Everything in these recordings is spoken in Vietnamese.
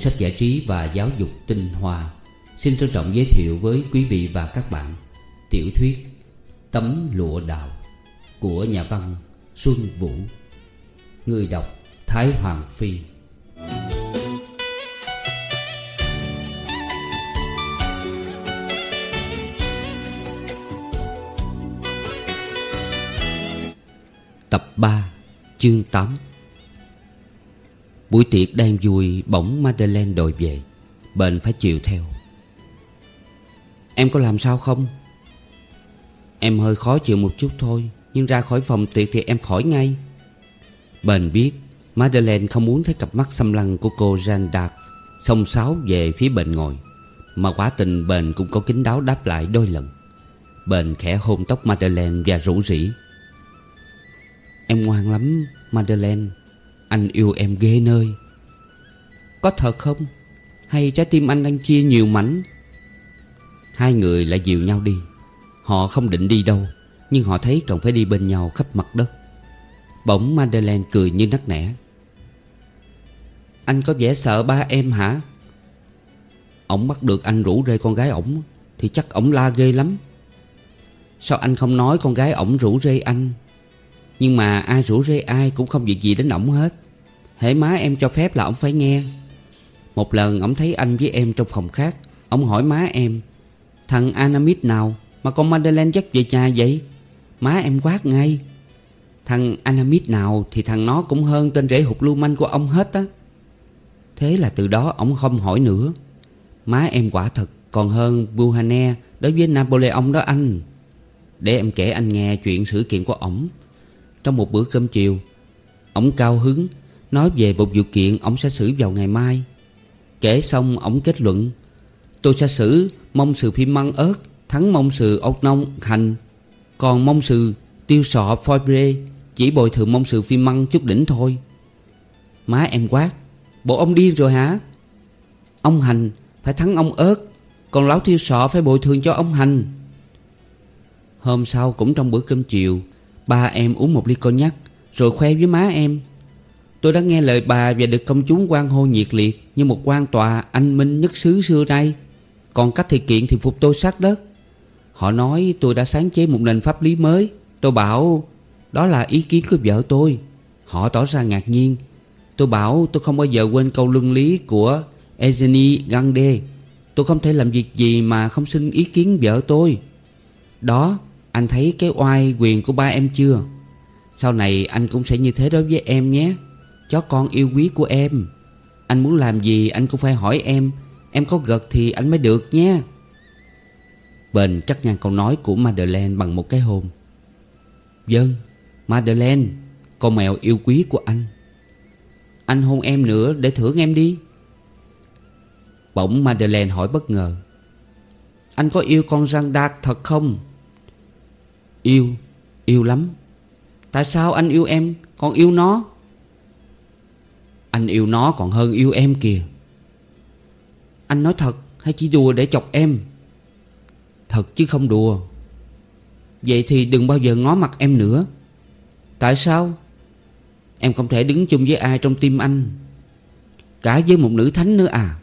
sách giải trí và giáo dục tinh hoa. Xin trân trọng giới thiệu với quý vị và các bạn Tiểu thuyết Tấm lụa đào Của nhà văn Xuân Vũ, Người đọc Thái Hoàng Phi. Tập 3 Chương 8 Buổi tiệc đang vui, Bỗng Madeleine đòi về. Bệnh phải chịu theo. Em có làm sao không? Em hơi khó chịu một chút thôi, Nhưng ra khỏi phòng tiệc thì em khỏi ngay. Bền biết, Madeleine không muốn thấy cặp mắt xâm lăng của cô Jeanne d'Arc Xông xáo về phía bền ngồi. Mà quả tình bền cũng có kính đáo đáp lại đôi lần. Bền khẽ hôn tóc Madeleine và rủ rỉ. Em ngoan lắm, Madeleine. Anh yêu em ghê nơi. Có thật không? Hay trái tim anh đang chia nhiều mảnh? Hai người lại dìu nhau đi. Họ không định đi đâu, Nhưng họ thấy cần phải đi bên nhau khắp mặt đất. Bỗng Madeleine cười như nắc nẻ. Anh có vẻ sợ ba em hả? Ông bắt được anh rủ rê con gái ổng, Thì chắc ổng la ghê lắm. Sao anh không nói con gái ổng rủ rê anh? Nhưng mà ai rủ rê ai cũng không việc gì đến ổng hết. Hễ má em cho phép là ông phải nghe. Một lần ông thấy anh với em trong phòng khác, ông hỏi má em, Thằng Anamit nào mà con Madeleine dắt về nhà vậy? Má em quát ngay, Thằng Anamit nào thì thằng nó cũng hơn tên rể hụt lưu manh của ông hết á. Thế là từ đó ông không hỏi nữa. Má em quả thật còn hơn Buhane đối với Napoleon đó anh. Để em kể anh nghe chuyện sự kiện của ổng. Trong một bữa cơm chiều, Ổng cao hứng Nói về một vụ kiện ông sẽ xử vào ngày mai. Kể xong ông kết luận, Tôi sẽ xử mong sự phim măng ớt, Thắng mong sự ốc nông hành. Còn mong sự tiêu sọ phoi brê Chỉ bồi thường mong sự phim măng chút đỉnh thôi. Má em quát, Bộ ông điên rồi hả? Ông hành phải thắng ông ớt, Còn lão tiêu sọ phải bồi thường cho ông hành. Hôm sau cũng trong bữa cơm chiều, Ba em uống một ly cognac, Rồi khoe với má em Tôi đã nghe lời bà và được công chúng quan hô nhiệt liệt Như một quan tòa anh minh nhất xứ xưa nay. Còn cách thì kiện thì phục tôi sát đất. Họ nói tôi đã sáng chế một nền pháp lý mới. Tôi bảo, Đó là ý kiến của vợ tôi. Họ tỏ ra ngạc nhiên. Tôi bảo, tôi không bao giờ quên câu luân lý của Eugenie Gandhi. Tôi không thể làm việc gì mà không xin ý kiến vợ tôi. Đó, Anh thấy cái oai quyền của ba em chưa? Sau này anh cũng sẽ như thế đối với em nhé. Chó con yêu quý của em. Anh muốn làm gì anh cũng phải hỏi em. Em có gật thì anh mới được nhé. Bền cắt ngang câu nói của Madeleine bằng một cái hôn. Dân Madeleine, Con mèo yêu quý của anh. Anh hôn em nữa để thưởng em đi. Bỗng Madeleine hỏi bất ngờ. Anh có yêu con răng đạt thật không? Yêu Yêu lắm. Tại sao anh yêu em? Còn yêu nó. Anh yêu nó còn hơn yêu em kìa. Anh nói thật, hay chỉ đùa để chọc em? Thật chứ không đùa. Vậy thì đừng bao giờ ngó mặt em nữa. Tại sao? Em không thể đứng chung với ai trong tim anh. Cả với một nữ thánh nữa à?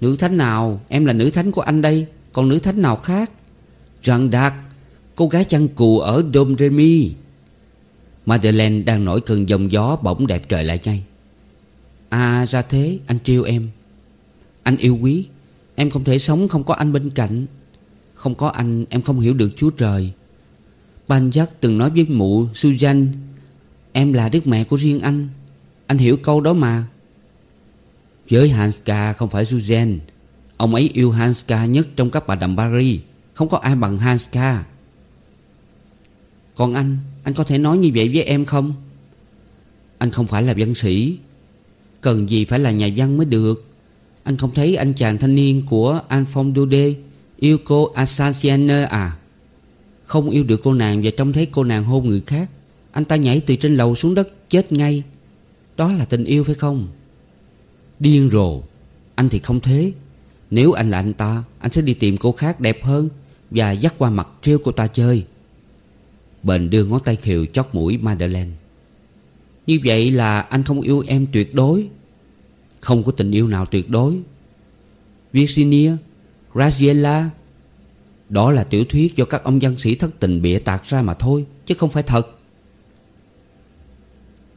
Nữ thánh nào? Em là nữ thánh của anh đây. Còn nữ thánh nào khác? Jean Đạt Cô gái chăn cù ở Dom Remy Madeleine đang nổi cơn dòng gió bỗng đẹp trời lại ngay. À ra thế, anh trêu em. Anh yêu quý. Em không thể sống không có anh bên cạnh. Không có anh, em không hiểu được Chúa Trời. Banjak từng nói với mụ Susan, Em là đức mẹ của riêng anh. Anh hiểu câu đó mà. Với Hanska không phải Susan, Ông ấy yêu Hanska nhất trong các bà đầm Paris Không có ai bằng Hanska Còn anh Anh có thể nói như vậy với em không? Anh không phải là văn sĩ. Cần gì phải là nhà văn mới được. Anh không thấy anh chàng thanh niên của Alphonse Daudet Yêu cô Assassiane à? Không yêu được cô nàng Và trông thấy cô nàng hôn người khác. Anh ta nhảy từ trên lầu xuống đất, chết ngay. Đó là tình yêu phải không? Điên rồ. Anh thì không thế. Nếu anh là anh ta, Anh sẽ đi tìm cô khác đẹp hơn Và dắt qua mặt treo cô ta chơi. Bền đưa ngón tay khều chót mũi Madeleine. Như vậy là anh không yêu em tuyệt đối. Không có tình yêu nào tuyệt đối. Virginia, Graziella, Đó là tiểu thuyết do các ông văn sĩ thất tình bịa tạc ra mà thôi, Chứ không phải thật.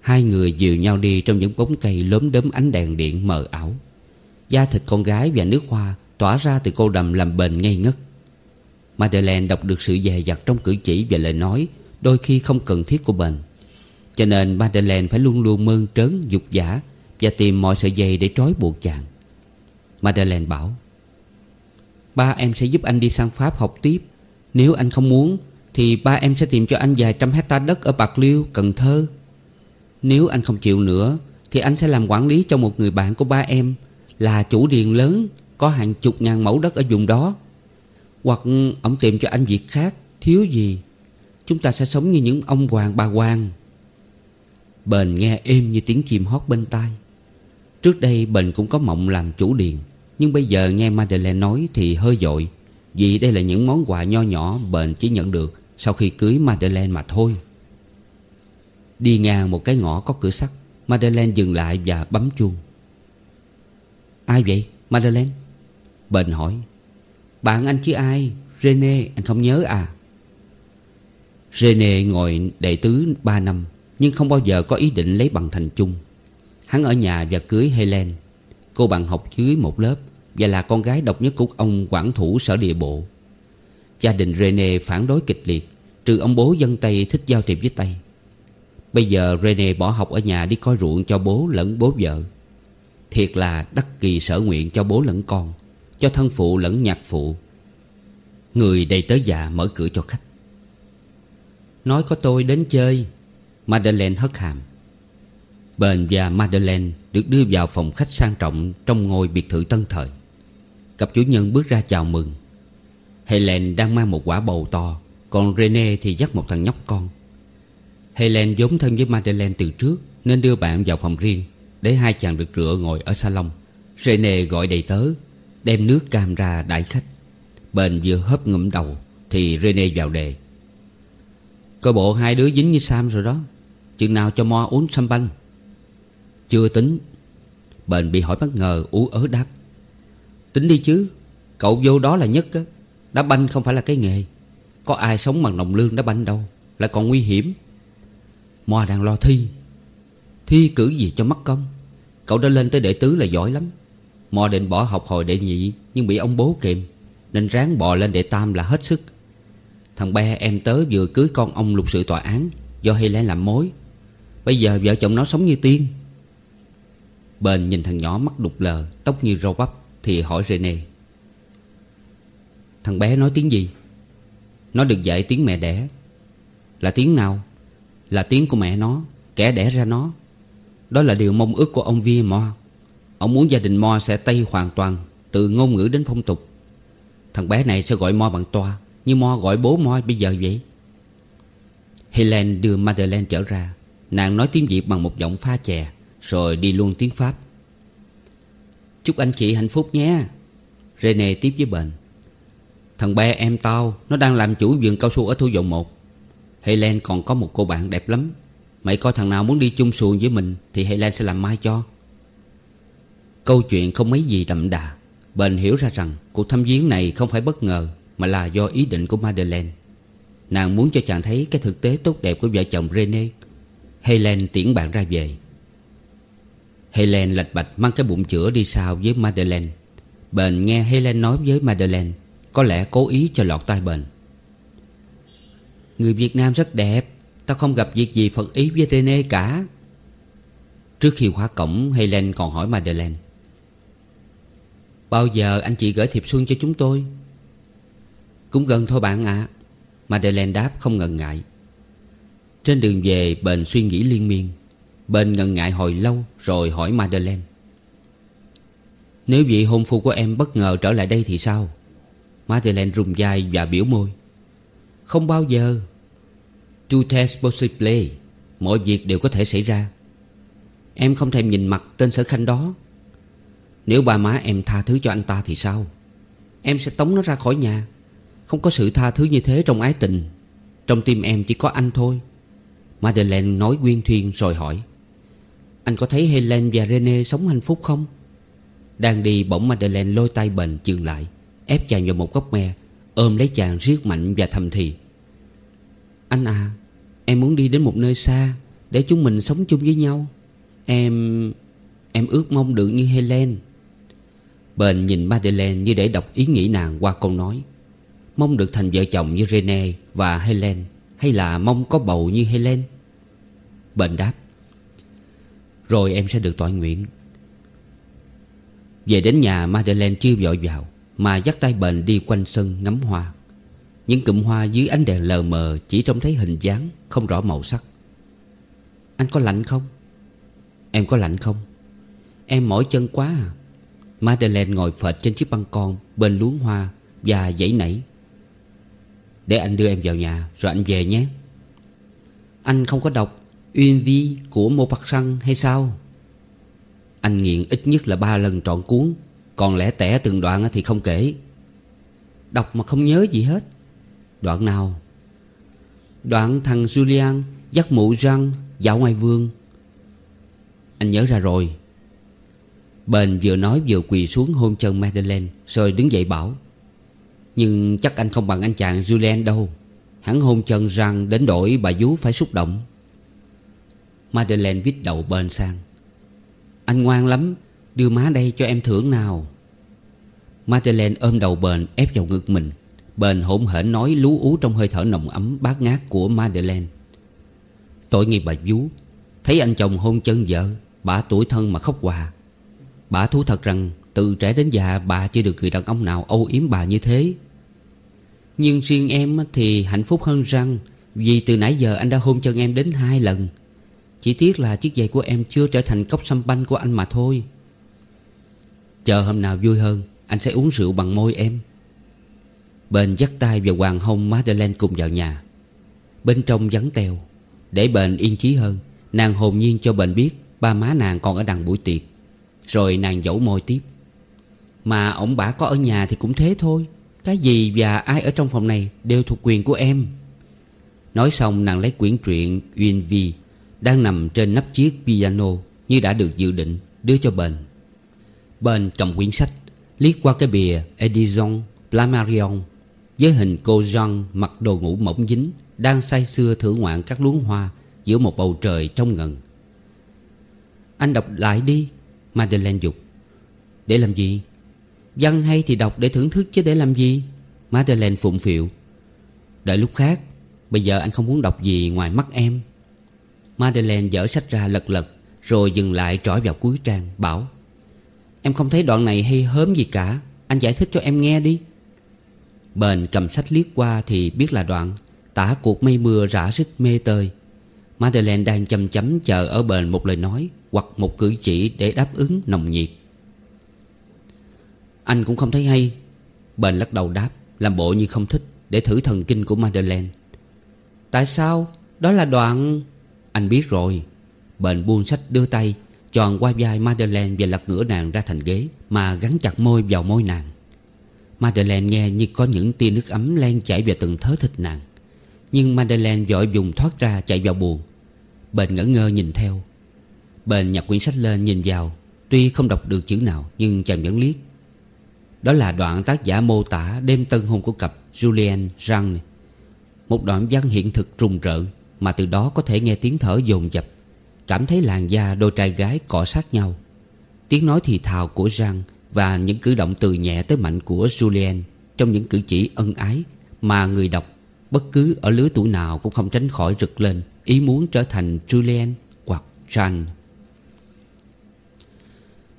Hai người dìu nhau đi trong những bóng cây lớn đốm ánh đèn điện mờ ảo. Da thịt con gái và nước hoa Tỏa ra từ cô đầm làm bền ngây ngất. Madeleine đọc được sự dè dặt trong cử chỉ và lời nói, Đôi khi không cần thiết của bền cho nên Madeleine phải luôn luôn mơn trớn dục giả Và tìm mọi sợi dây để trói buộc chàng. Madeleine bảo Ba em sẽ giúp anh đi sang Pháp học tiếp. Nếu anh không muốn Thì ba em sẽ tìm cho anh vài trăm hecta đất ở Bạc Liêu, Cần Thơ. Nếu anh không chịu nữa Thì anh sẽ làm quản lý cho một người bạn của ba em Là chủ điền lớn Có hàng chục ngàn mẫu đất ở vùng đó. Hoặc ông tìm cho anh việc khác Thiếu gì Chúng ta sẽ sống như những ông hoàng bà hoàng. Bền nghe êm như tiếng chim hót bên tai. Trước đây Bền cũng có mộng làm chủ điền, Nhưng bây giờ nghe Madeleine nói thì hơi dội, Vì đây là những món quà nho nhỏ Bền chỉ nhận được Sau khi cưới Madeleine mà thôi. Đi ngang một cái ngõ có cửa sắt, Madeleine dừng lại và bấm chuông. Ai vậy, Madeleine? Bền hỏi. Bạn anh chứ ai? René anh không nhớ à? René ngồi đệ tứ 3 năm. Nhưng không bao giờ có ý định lấy bằng thành chung. Hắn ở nhà và cưới Helen. Cô bạn học dưới một lớp Và là con gái độc nhất của ông quản thủ sở địa bộ. Gia đình Rene phản đối kịch liệt, Trừ ông bố dân Tây thích giao thiệp với Tây. Bây giờ Rene bỏ học ở nhà đi coi ruộng cho bố lẫn bố vợ. Thiệt là đắc kỳ sở nguyện cho bố lẫn con, Cho thân phụ lẫn nhạc phụ. Người đầy tới già mở cửa cho khách. Nói có tôi đến chơi. Madeleine hất hàm. Bền và Madeleine được đưa vào phòng khách sang trọng Trong ngôi biệt thự tân thời. Cặp chủ nhân bước ra chào mừng. Helen đang mang một quả bầu to, Còn Rene thì dắt một thằng nhóc con. Helen vốn thân với Madeleine từ trước, Nên đưa bạn vào phòng riêng, Để hai chàng được rửa ngồi ở salon. Rene gọi đầy tớ, Đem nước cam ra đãi khách. Bền vừa hớp ngụm đầu, Thì Rene vào đề. Coi bộ hai đứa dính như Sam rồi đó. Chừng nào cho Mo uống sâm banh? Chưa tính. Bền bị hỏi bất ngờ, ú ớ đáp. Tính đi chứ, Cậu vô đó là nhất á. Đá banh không phải là cái nghề. Có ai sống bằng đồng lương đá banh đâu, Lại còn nguy hiểm. Mo đang lo thi. Thi cử gì cho mất công? Cậu đã lên tới đệ tứ là giỏi lắm. Mo định bỏ học hồi đệ nhị, Nhưng bị ông bố kìm, Nên ráng bò lên đệ tam là hết sức. Thằng be em tớ vừa cưới con ông lục sự tòa án, Do hay lén làm mối. Bây giờ vợ chồng nó sống như tiên. Bền nhìn thằng nhỏ mắt đục lờ, Tóc như rau bắp, Thì hỏi Rene. Thằng bé nói tiếng gì? Nó được dạy tiếng mẹ đẻ. Là tiếng nào? Là tiếng của mẹ nó, Kẻ đẻ ra nó. Đó là điều mong ước của ông Vi Mo. Ông muốn gia đình Mo sẽ Tây hoàn toàn, Từ ngôn ngữ đến phong tục. Thằng bé này sẽ gọi Mo bằng toa, Như Mo gọi bố Mo bây giờ vậy. Helen đưa Madeleine trở ra. Nàng nói tiếng Việt bằng một giọng pha chè, Rồi đi luôn tiếng Pháp. Chúc anh chị hạnh phúc nhé. Rene tiếp với bệnh. Thằng bé em tao, Nó đang làm chủ vườn cao su ở Thu Dầu một. Helen còn có một cô bạn đẹp lắm. Mày coi thằng nào muốn đi chung xuồng với mình Thì Helen sẽ làm mai cho. Câu chuyện không mấy gì đậm đà. Bền hiểu ra rằng Cuộc thăm viếng này không phải bất ngờ, Mà là do ý định của Madeleine. Nàng muốn cho chàng thấy cái thực tế tốt đẹp của vợ chồng Rene. Helen tiễn bạn ra về. Helen lạch bạch mang cái bụng chữa đi sau với Madeleine. Bền nghe Helen nói với Madeleine, Có lẽ cố ý cho lọt tai bền. Người Việt Nam rất đẹp, Tao không gặp việc gì phật ý với Rene cả. Trước khi khóa cổng, Helen còn hỏi Madeleine, Bao giờ anh chị gửi thiệp xuân cho chúng tôi? Cũng gần thôi bạn ạ. À. Madeleine đáp không ngần ngại. Trên đường về, Bền suy nghĩ liên miên. Bền ngần ngại hồi lâu, Rồi hỏi Madeleine. Nếu vị hôn phu của em bất ngờ trở lại đây thì sao? Madeleine rung vai và biểu môi. Không bao giờ. Tout est possible. Mọi việc đều có thể xảy ra. Em không thèm nhìn mặt tên sở khanh đó. Nếu ba má em tha thứ cho anh ta thì sao? Em sẽ tống nó ra khỏi nhà. Không có sự tha thứ như thế trong ái tình. Trong tim em chỉ có anh thôi. Madeleine nói quyên thuyên rồi hỏi, Anh có thấy Helen và Rene sống hạnh phúc không? Đang đi, bỗng Madeleine lôi tay bền dừng lại, Ép chàng vào một góc me, Ôm lấy chàng riết mạnh và thầm thì, Anh à Em muốn đi đến một nơi xa Để chúng mình sống chung với nhau. Em... Em ước mong được như Helen Bền nhìn Madeleine như để đọc ý nghĩ nàng qua câu nói, Mong được thành vợ chồng như Rene và Helen hay là mong có bầu như Helen? Bệnh đáp, Rồi em sẽ được tọa nguyện. Về đến nhà, Madeleine chưa vội vào, Mà dắt tay bệnh đi quanh sân ngắm hoa. Những cụm hoa dưới ánh đèn lờ mờ Chỉ trông thấy hình dáng Không rõ màu sắc. Anh có lạnh không? Em có lạnh không? Em mỏi chân quá à. Madeleine ngồi phệt trên chiếc băng con Bên luống hoa Và dãy nảy. Để anh đưa em vào nhà, Rồi anh về nhé. Anh không có đọc Uyên Vi của Maupassant hay sao? Anh nghiện ít nhất là ba lần trọn cuốn, Còn lẽ tẻ từng đoạn thì không kể. Đọc mà không nhớ gì hết. Đoạn nào? Đoạn thằng Julian Dắt mụ răng Dạo ngoài vườn. Anh nhớ ra rồi. Bền vừa nói vừa quỳ xuống hôn chân Madeleine, Rồi đứng dậy bảo nhưng chắc anh không bằng anh chàng Julien đâu. Hắn hôn chân răng đến đổi bà vú phải xúc động. Madeleine vít đầu bên sang. Anh ngoan lắm, Đưa má đây cho em thưởng nào. Madeleine ôm đầu bền, ép vào ngực mình. Bền hỗn hển nói lú ú trong hơi thở nồng ấm bát ngát của Madeleine. Tội nghiệp bà vú. Thấy anh chồng hôn chân vợ, Bà tuổi thân mà khóc hòa. Bà thú thật rằng từ trẻ đến già, bà chưa được người đàn ông nào âu yếm bà như thế. Nhưng riêng em thì hạnh phúc hơn răng, Vì từ nãy giờ anh đã hôn chân em đến hai lần. Chỉ tiếc là chiếc giày của em chưa trở thành cốc xăm banh của anh mà thôi. Chờ hôm nào vui hơn, Anh sẽ uống rượu bằng môi em. Bền dắt tay và hoàng hôn Madeleine cùng vào nhà. Bên trong vắng teo Để bền yên chí hơn, Nàng hồn nhiên cho bền biết Ba má nàng còn ở đằng buổi tiệc. Rồi nàng dẫu môi tiếp. Mà ổng bả có ở nhà thì cũng thế thôi. Cái gì và ai ở trong phòng này Đều thuộc quyền của em. Nói xong, nàng lấy quyển truyện Uyên Vi Đang nằm trên nắp chiếc piano Như đã được dự định, Đưa cho bền. Bền cầm quyển sách, Liếc qua cái bìa Edison Plamarion Với hình cô Jean mặc đồ ngủ mỏng dính, Đang say sưa thử ngoạn các luống hoa Giữa một bầu trời trong ngần. Anh đọc lại đi, Madeleine dục. Để làm gì? Văn hay thì đọc để thưởng thức chứ để làm gì? Madeleine phụng phịu. Đợi lúc khác, Bây giờ anh không muốn đọc gì ngoài mắt em. Madeleine dở sách ra lật lật, Rồi dừng lại trỏi vào cuối trang, Bảo, Em không thấy đoạn này hay hớm gì cả, Anh giải thích cho em nghe đi. Bền cầm sách liếc qua thì biết là đoạn, Tả cuộc mây mưa rã rít mê tơi. Madeleine đang chăm chấm chờ ở bền một lời nói Hoặc một cử chỉ để đáp ứng nồng nhiệt. Anh cũng không thấy hay. Bền lắc đầu đáp, Làm bộ như không thích, Để thử thần kinh của Madeleine. Tại sao? Đó là đoạn... Anh biết rồi. Bền buông sách đưa tay, Tròn qua vai Madeleine và lật ngửa nàng ra thành ghế, Mà gắn chặt môi vào môi nàng. Madeleine nghe như có những tia nước ấm len chảy vào từng thớ thịt nàng. Nhưng Madeleine vội dùng thoát ra, chạy vào buồn Bền ngỡ ngơ nhìn theo. Bền nhặt quyển sách lên nhìn vào. Tuy không đọc được chữ nào, Nhưng chàng vẫn liếc. Đó là đoạn tác giả mô tả đêm tân hôn của cặp Julien Jean Một đoạn văn hiện thực trùng rợn Mà từ đó có thể nghe tiếng thở dồn dập, Cảm thấy làn da đôi trai gái cọ sát nhau. Tiếng nói thì thào của Jean Và những cử động từ nhẹ tới mạnh của Julien Trong những cử chỉ ân ái Mà người đọc Bất cứ ở lứa tuổi nào cũng không tránh khỏi rực lên Ý muốn trở thành Julian hoặc Jean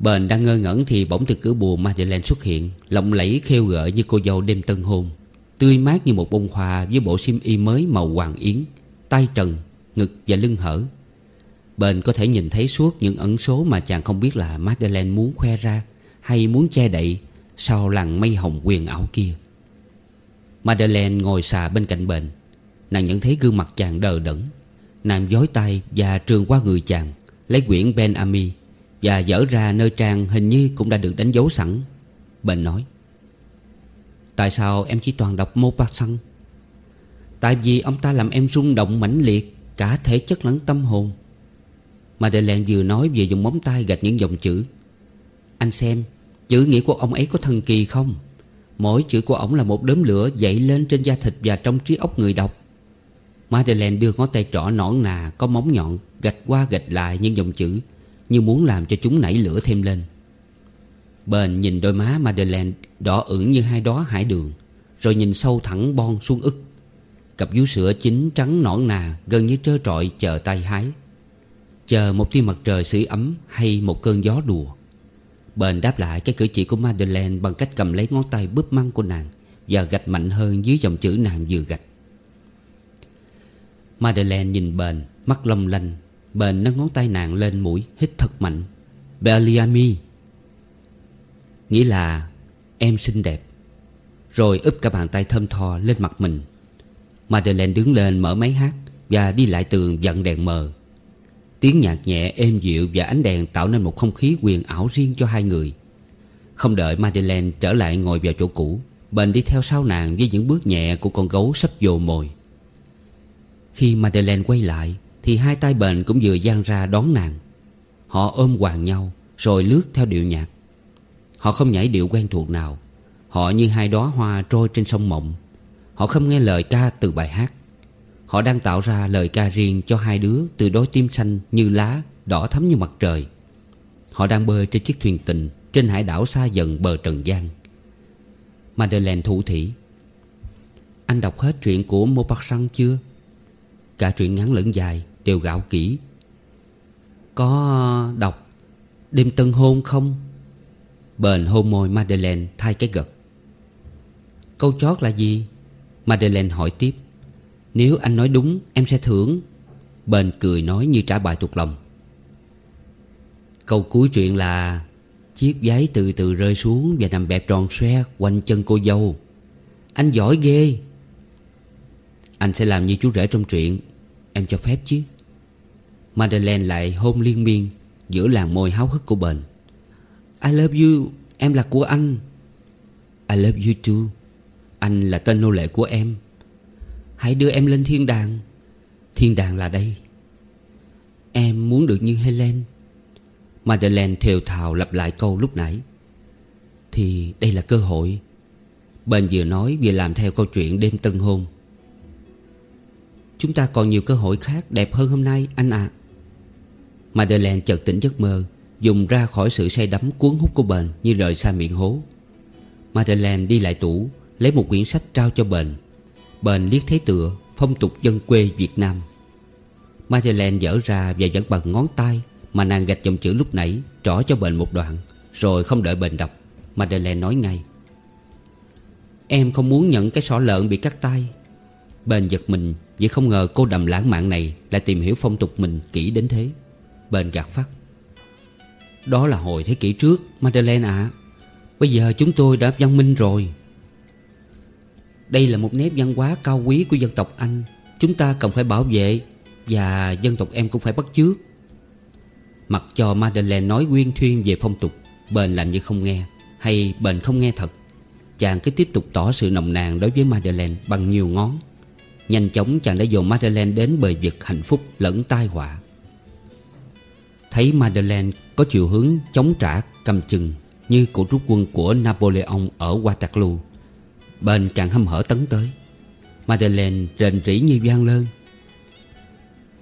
Bền đang ngơ ngẩn thì bỗng từ cửa bùa Madeleine xuất hiện Lộng lẫy khêu gợi như cô dâu đêm tân hôn. Tươi mát như một bông hoa với bộ sim y mới màu hoàng yến tay trần, ngực và lưng hở. Bền có thể nhìn thấy suốt những ẩn số mà chàng không biết là Madeleine muốn khoe ra Hay muốn che đậy sau làn mây hồng quyền ảo kia. Madeleine ngồi xà bên cạnh bền Nàng nhận thấy gương mặt chàng đờ đẫn. Nàng dối tay và trường qua người chàng Lấy quyển Ben Ami và dở ra nơi trang hình như cũng đã được đánh dấu sẵn. Bền nói, Tại sao em chỉ toàn đọc Maupassant Tại vì ông ta làm em rung động mãnh liệt, Cả thể chất lẫn tâm hồn. Madeleine vừa nói vừa dùng móng tay gạch những dòng chữ. Anh xem, Chữ nghĩa của ông ấy có thần kỳ không? Mỗi chữ của ông là một đốm lửa dậy lên trên da thịt và trong trí óc người đọc. Madeleine đưa ngón tay trỏ nõn nà, Có móng nhọn, Gạch qua gạch lại những dòng chữ. Như muốn làm cho chúng nảy lửa thêm lên. Bền nhìn đôi má Madeleine Đỏ ửng như hai đó hải đường, Rồi nhìn sâu thẳng bon xuống ức. Cặp vú sữa chín trắng nõn nà Gần như trơ trọi chờ tay hái. Chờ một tia mặt trời sưởi ấm Hay một cơn gió đùa, Bền đáp lại cái cử chỉ của Madeleine Bằng cách cầm lấy ngón tay búp măng của nàng Và gạch mạnh hơn dưới dòng chữ nàng vừa gạch. Madeleine nhìn bền, Mắt long lanh Bền nâng ngón tay nàng lên mũi, Hít thật mạnh. Beliami. Nghĩa là, Em xinh đẹp. Rồi úp cả bàn tay thơm tho lên mặt mình. Madeleine đứng lên mở máy hát Và đi lại tường dặn đèn mờ. Tiếng nhạc nhẹ, êm dịu và ánh đèn tạo nên một không khí quyền ảo riêng cho hai người. Không đợi Madeleine trở lại ngồi vào chỗ cũ Bền đi theo sau nàng với những bước nhẹ của con gấu sắp dồ mồi. Khi Madeleine quay lại thì hai tay bền cũng vừa gian ra đón nàng. Họ ôm hoàng nhau, Rồi lướt theo điệu nhạc. Họ không nhảy điệu quen thuộc nào. Họ như hai đóa hoa trôi trên sông mộng. Họ không nghe lời ca từ bài hát. Họ đang tạo ra lời ca riêng cho hai đứa Từ đôi tim xanh như lá, Đỏ thắm như mặt trời. Họ đang bơi trên chiếc thuyền tình Trên hải đảo xa dần bờ Trần gian. Madeleine thủ thỉ. Anh đọc hết truyện của Maupassant chưa? Cả truyện ngắn lẫn dài. Đều gạo kỹ. Có đọc Đêm tân hôn không? Bền hôn môi Madeleine thay cái gật. Câu chót là gì? Madeleine hỏi tiếp. Nếu anh nói đúng, em sẽ thưởng. Bền cười nói như trả bài thuộc lòng. Câu cuối chuyện là, Chiếc váy từ từ rơi xuống Và nằm bẹp tròn xoe quanh chân cô dâu. Anh giỏi ghê. Anh sẽ làm như chú rể trong chuyện Em cho phép chứ. Madeleine lại hôn liên miên Giữa làn môi háo hức của bền I love you, Em là của anh. I love you too. Anh là tên nô lệ của em. Hãy đưa em lên thiên đàng. Thiên đàng là đây. Em muốn được như Helen. Madeleine thều thào lặp lại câu lúc nãy. Thì đây là cơ hội. Bên vừa nói vừa làm theo câu chuyện đêm tân hôn. Chúng ta còn nhiều cơ hội khác đẹp hơn hôm nay, anh ạ. à. Madeleine chợt tỉnh giấc mơ, Dùng ra khỏi sự say đắm cuốn hút của bền Như rời xa miệng hố. Madeleine đi lại tủ, Lấy một quyển sách trao cho bền Bền liếc thấy tựa Phong tục dân quê Việt Nam. Madeleine dở ra và dẫn bằng ngón tay Mà nàng gạch dòng chữ lúc nãy Trỏ cho bền một đoạn, Rồi không đợi bền đọc Madeleine nói ngay. Em không muốn nhận cái sọ lợn bị cắt tay. Bền giật mình Vì không ngờ cô đầm lãng mạn này Lại tìm hiểu phong tục mình kỹ đến thế. Bền gạt phát. Đó là hồi thế kỷ trước, Madeleine ạ. À. Bây giờ chúng tôi đã văn minh rồi. Đây là một nét văn hóa cao quý của dân tộc Anh. Chúng ta cần phải bảo vệ Và dân tộc em cũng phải bắt chước. Mặc cho Madeleine nói quyên thuyên về phong tục Bền làm như không nghe Hay bền không nghe thật, Chàng cứ tiếp tục tỏ sự nồng nàn đối với Madeleine bằng nhiều ngón. Nhanh chóng chàng đã dồn Madeleine đến bờ vực hạnh phúc lẫn tai họa. Thấy Madeleine có chiều hướng chống trả cầm chừng Như cuộc rút quân của Napoleon ở Waterloo, Bên càng hâm hở tấn tới. Madeleine rền rỉ như vang lơn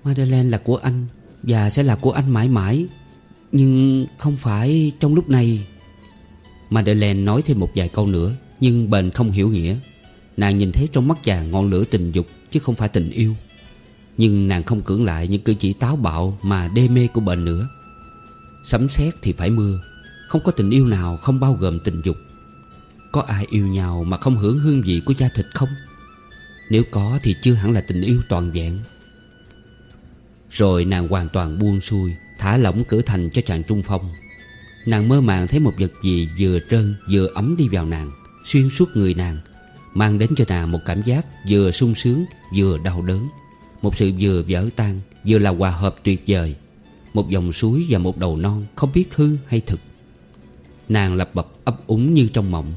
Madeleine là của anh Và sẽ là của anh mãi mãi, Nhưng không phải trong lúc này. Madeleine nói thêm một vài câu nữa, Nhưng bền không hiểu nghĩa. Nàng nhìn thấy trong mắt chàng ngọn lửa tình dục Chứ không phải tình yêu. Nhưng nàng không cưỡng lại những cử chỉ táo bạo Mà đê mê của bệnh nữa. Sấm sét thì phải mưa, Không có tình yêu nào không bao gồm tình dục. Có ai yêu nhau mà không hưởng hương vị của da thịt không? Nếu có thì chưa hẳn là tình yêu toàn vẹn. Rồi nàng hoàn toàn buông xuôi, Thả lỏng cửa thành cho chàng trung phong. Nàng mơ màng thấy một vật gì vừa trơn vừa ấm đi vào nàng, Xuyên suốt người nàng, Mang đến cho nàng một cảm giác vừa sung sướng vừa đau đớn. Một sự vừa vỡ tan, Vừa là hòa hợp tuyệt vời. Một dòng suối và một đầu non Không biết hư hay thực. Nàng lập bập ấp úng như trong mộng.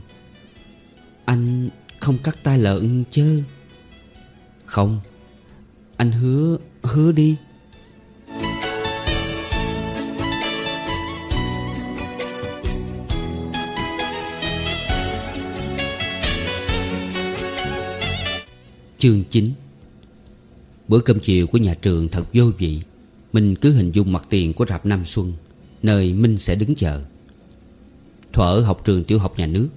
Anh không cắt tay lợn chứ Không. Anh hứa Hứa đi. Chương 9 Bữa cơm chiều của nhà trường thật vô vị. Minh cứ hình dung mặt tiền của rạp Nam Xuân Nơi Minh sẽ đứng chờ. Thuở học trường tiểu học nhà nước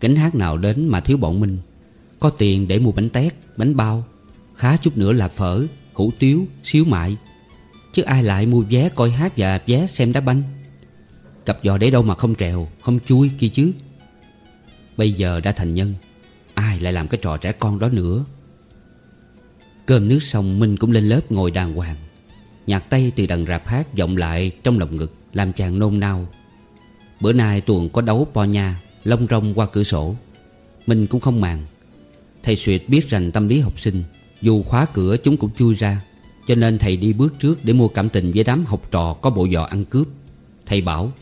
Cánh hát nào đến mà thiếu bọn Minh. Có tiền để mua bánh tét, bánh bao Khá chút nữa là phở, hủ tiếu, xíu mại. Chứ ai lại mua vé coi hát và vé xem đá banh. Cặp giò để đâu mà không trèo, không chui kia chứ. Bây giờ đã thành nhân Ai lại làm cái trò trẻ con đó nữa? Cơm nước xong, Minh cũng lên lớp ngồi đàng hoàng. Nhạc tay từ đằng rạp hát vọng lại trong lòng ngực, Làm chàng nôn nao. Bữa nay tuần có đấu po nha Lông rong qua cửa sổ. Minh cũng không màng. Thầy Suyệt biết rành tâm lý học sinh, Dù khóa cửa chúng cũng chui ra, Cho nên thầy đi bước trước để mua cảm tình với đám học trò có bộ giò ăn cướp. Thầy bảo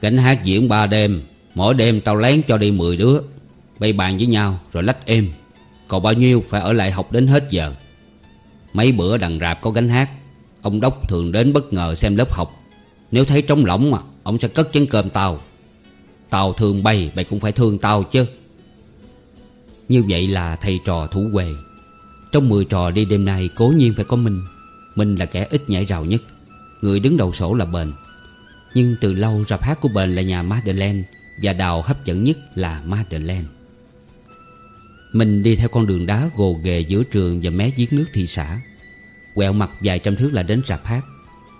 cảnh hát diễn ba đêm, Mỗi đêm tao lén cho đi 10 đứa, Bày bàn với nhau rồi lách êm còn bao nhiêu phải ở lại học đến hết giờ. Mấy bữa đằng rạp có gánh hát, Ông Đốc thường đến bất ngờ xem lớp học. Nếu thấy trống lỏng mà, Ông sẽ cất chén cơm tao. Tao thương bay, Mày cũng phải thương tao chứ. Như vậy là thầy trò thủ quề Trong 10 trò đi đêm nay, Cố nhiên phải có Minh Minh là kẻ ít nhảy rào nhất. Người đứng đầu sổ là Bền. Nhưng từ lâu rạp hát của Bền là nhà Madeleine Và đào hấp dẫn nhất là Madeleine. Mình đi theo con đường đá gồ ghề giữa trường và mé giếng nước thị xã. Quẹo mặt vài trăm thước là đến rạp hát.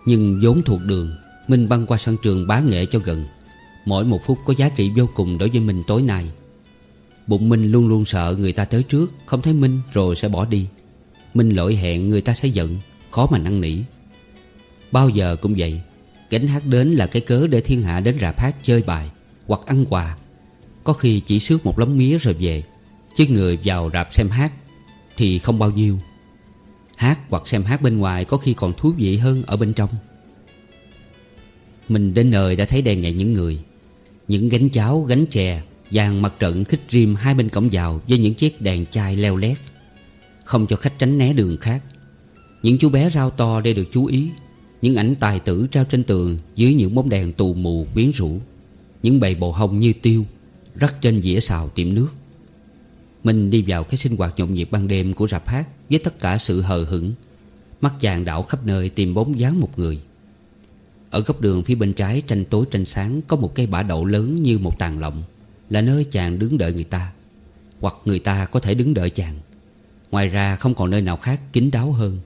Nhưng vốn thuộc đường mình băng qua sân trường bá nghệ cho gần. Mỗi một phút có giá trị vô cùng đối với mình tối nay. Bụng Minh luôn luôn sợ người ta tới trước, Không thấy Minh rồi sẽ bỏ đi. Minh lỗi hẹn người ta sẽ giận, Khó mà năn nỉ. Bao giờ cũng vậy Gánh hát đến là cái cớ để thiên hạ đến rạp hát chơi bài Hoặc ăn quà. Có khi chỉ xước một lóng mía rồi về. Chứ người vào rạp xem hát Thì không bao nhiêu. Hát hoặc xem hát bên ngoài Có khi còn thú vị hơn ở bên trong. Mình đến nơi đã thấy đèn nhạy những người. Những gánh cháo, gánh chè Dàn mặt trận khích rim hai bên cổng vào Với những chiếc đèn chai leo lét. Không cho khách tránh né đường khác. Những chú bé rau to để được chú ý. Những ảnh tài tử trao trên tường Dưới những bóng đèn tù mù quyến rũ. Những bầy bồ hông như tiêu Rắc trên dĩa xào tiệm nước. Mình đi vào cái sinh hoạt nhộn nhịp ban đêm của rạp hát Với tất cả sự hờ hững. Mắt chàng đảo khắp nơi tìm bóng dáng một người. Ở góc đường phía bên trái tranh tối tranh sáng Có một cây bả đậu lớn như một tàn lọng, Là nơi chàng đứng đợi người ta. Hoặc người ta có thể đứng đợi chàng. Ngoài ra không còn nơi nào khác kín đáo hơn.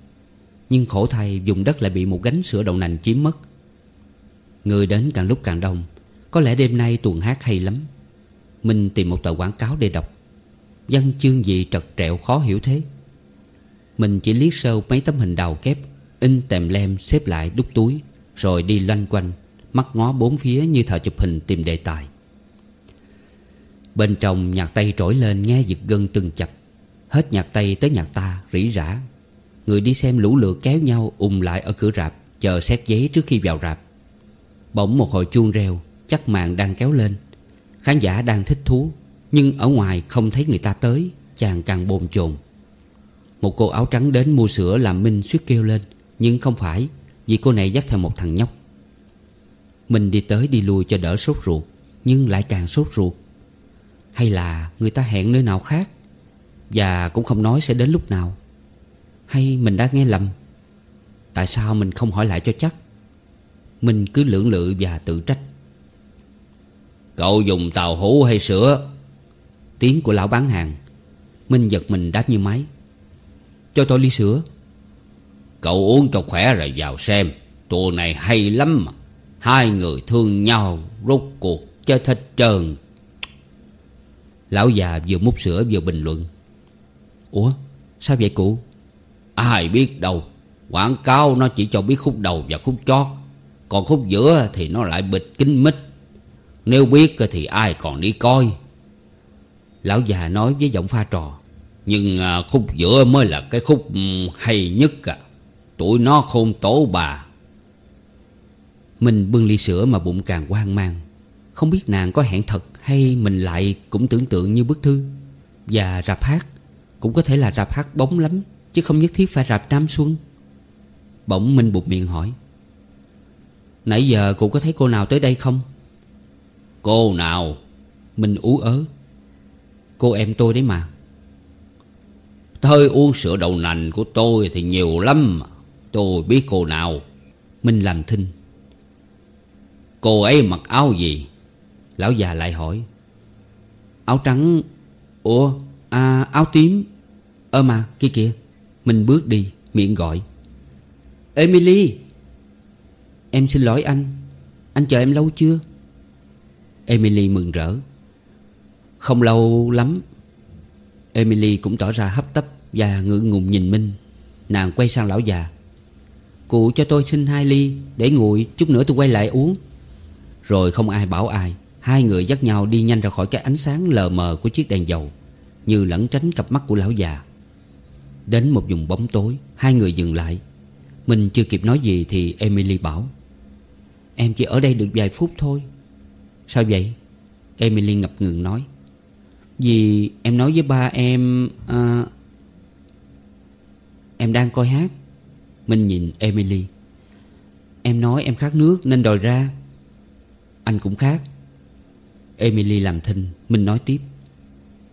Nhưng khổ thay, vùng đất lại bị một gánh sữa đậu nành chiếm mất. Người đến càng lúc càng đông, Có lẽ đêm nay tuần hát hay lắm. Minh tìm một tờ quảng cáo để đọc. Văn chương gì trật trẹo khó hiểu thế. Mình chỉ liếc sơ mấy tấm hình đào kép, In tèm lem xếp lại đút túi, Rồi đi loanh quanh, Mắt ngó bốn phía như thợ chụp hình tìm đề tài. Bên trong nhạc tay trỗi lên nghe giật gân từng chập. Hết nhạc tay tới nhạc ta, rỉ rả. Người đi xem lũ lượt kéo nhau ùm lại ở cửa rạp, Chờ xét giấy trước khi vào rạp. Bỗng một hồi chuông reo, Chắc màn đang kéo lên. Khán giả đang thích thú. Nhưng ở ngoài không thấy người ta tới, Chàng càng bồn chồn. Một cô áo trắng đến mua sữa làm Minh suýt kêu lên, Nhưng không phải, Vì cô này dắt theo một thằng nhóc. Minh đi tới đi lui cho đỡ sốt ruột, Nhưng lại càng sốt ruột. Hay là người ta hẹn nơi nào khác, Và cũng không nói sẽ đến lúc nào. Hay mình đã nghe lầm? Tại sao mình không hỏi lại cho chắc? Mình cứ lưỡng lự và tự trách. Cậu dùng tàu hũ hay sữa? Tiếng của lão bán hàng. Minh giật mình đáp như máy. Cho tôi ly sữa. Cậu uống cho khỏe rồi vào xem. Tour này hay lắm mà. Hai người thương nhau, Rốt cuộc chết hết trơn. Lão già vừa múc sữa vừa bình luận. Ủa, sao vậy cụ? Ai biết đâu. Quảng cáo nó chỉ cho biết khúc đầu và khúc chót. Còn khúc giữa thì nó lại bịt kín mít. Nếu biết thì ai còn đi coi. Lão già nói với giọng pha trò. Nhưng à, khúc giữa mới là cái khúc ừ, hay nhất à. Tụi nó khôn tổ bà. Mình bưng ly sữa mà bụng càng hoang mang. Không biết nàng có hẹn thật Hay mình lại cũng tưởng tượng như bức thư. Và rạp hát, Cũng có thể là rạp hát bóng lắm Chứ không nhất thiết phải rạp Nam Xuân. Bỗng Minh buộc miệng hỏi. Nãy giờ cô có thấy cô nào tới đây không? Cô nào? Mình ú ớ. Cô em tôi đấy mà. Thôi uống sữa đậu nành của tôi thì nhiều lắm Tôi biết cô nào. Minh làm thinh. Cô ấy mặc áo gì? Lão già lại hỏi. Áo trắng. Ủa à, áo tím. Ơ mà kia kìa. Mình bước đi miệng gọi. Emily! Em xin lỗi anh. Anh chờ em lâu chưa? Emily mừng rỡ. Không lâu lắm, Emily cũng tỏ ra hấp tấp Và ngượng ngùng nhìn Minh. Nàng quay sang lão già. Cụ cho tôi xin hai ly, Để nguội, chút nữa tôi quay lại uống. Rồi không ai bảo ai, Hai người dắt nhau đi nhanh ra khỏi cái ánh sáng lờ mờ của chiếc đèn dầu, Như lẩn tránh cặp mắt của lão già. Đến một vùng bóng tối, Hai người dừng lại. Mình chưa kịp nói gì thì Emily bảo, Em chỉ ở đây được vài phút thôi. Sao vậy? Emily ngập ngừng nói. Vì em nói với ba em à, Em đang coi hát. Minh nhìn Emily. Em nói em khát nước nên đòi ra. Anh cũng khát. Emily làm thinh Minh nói tiếp.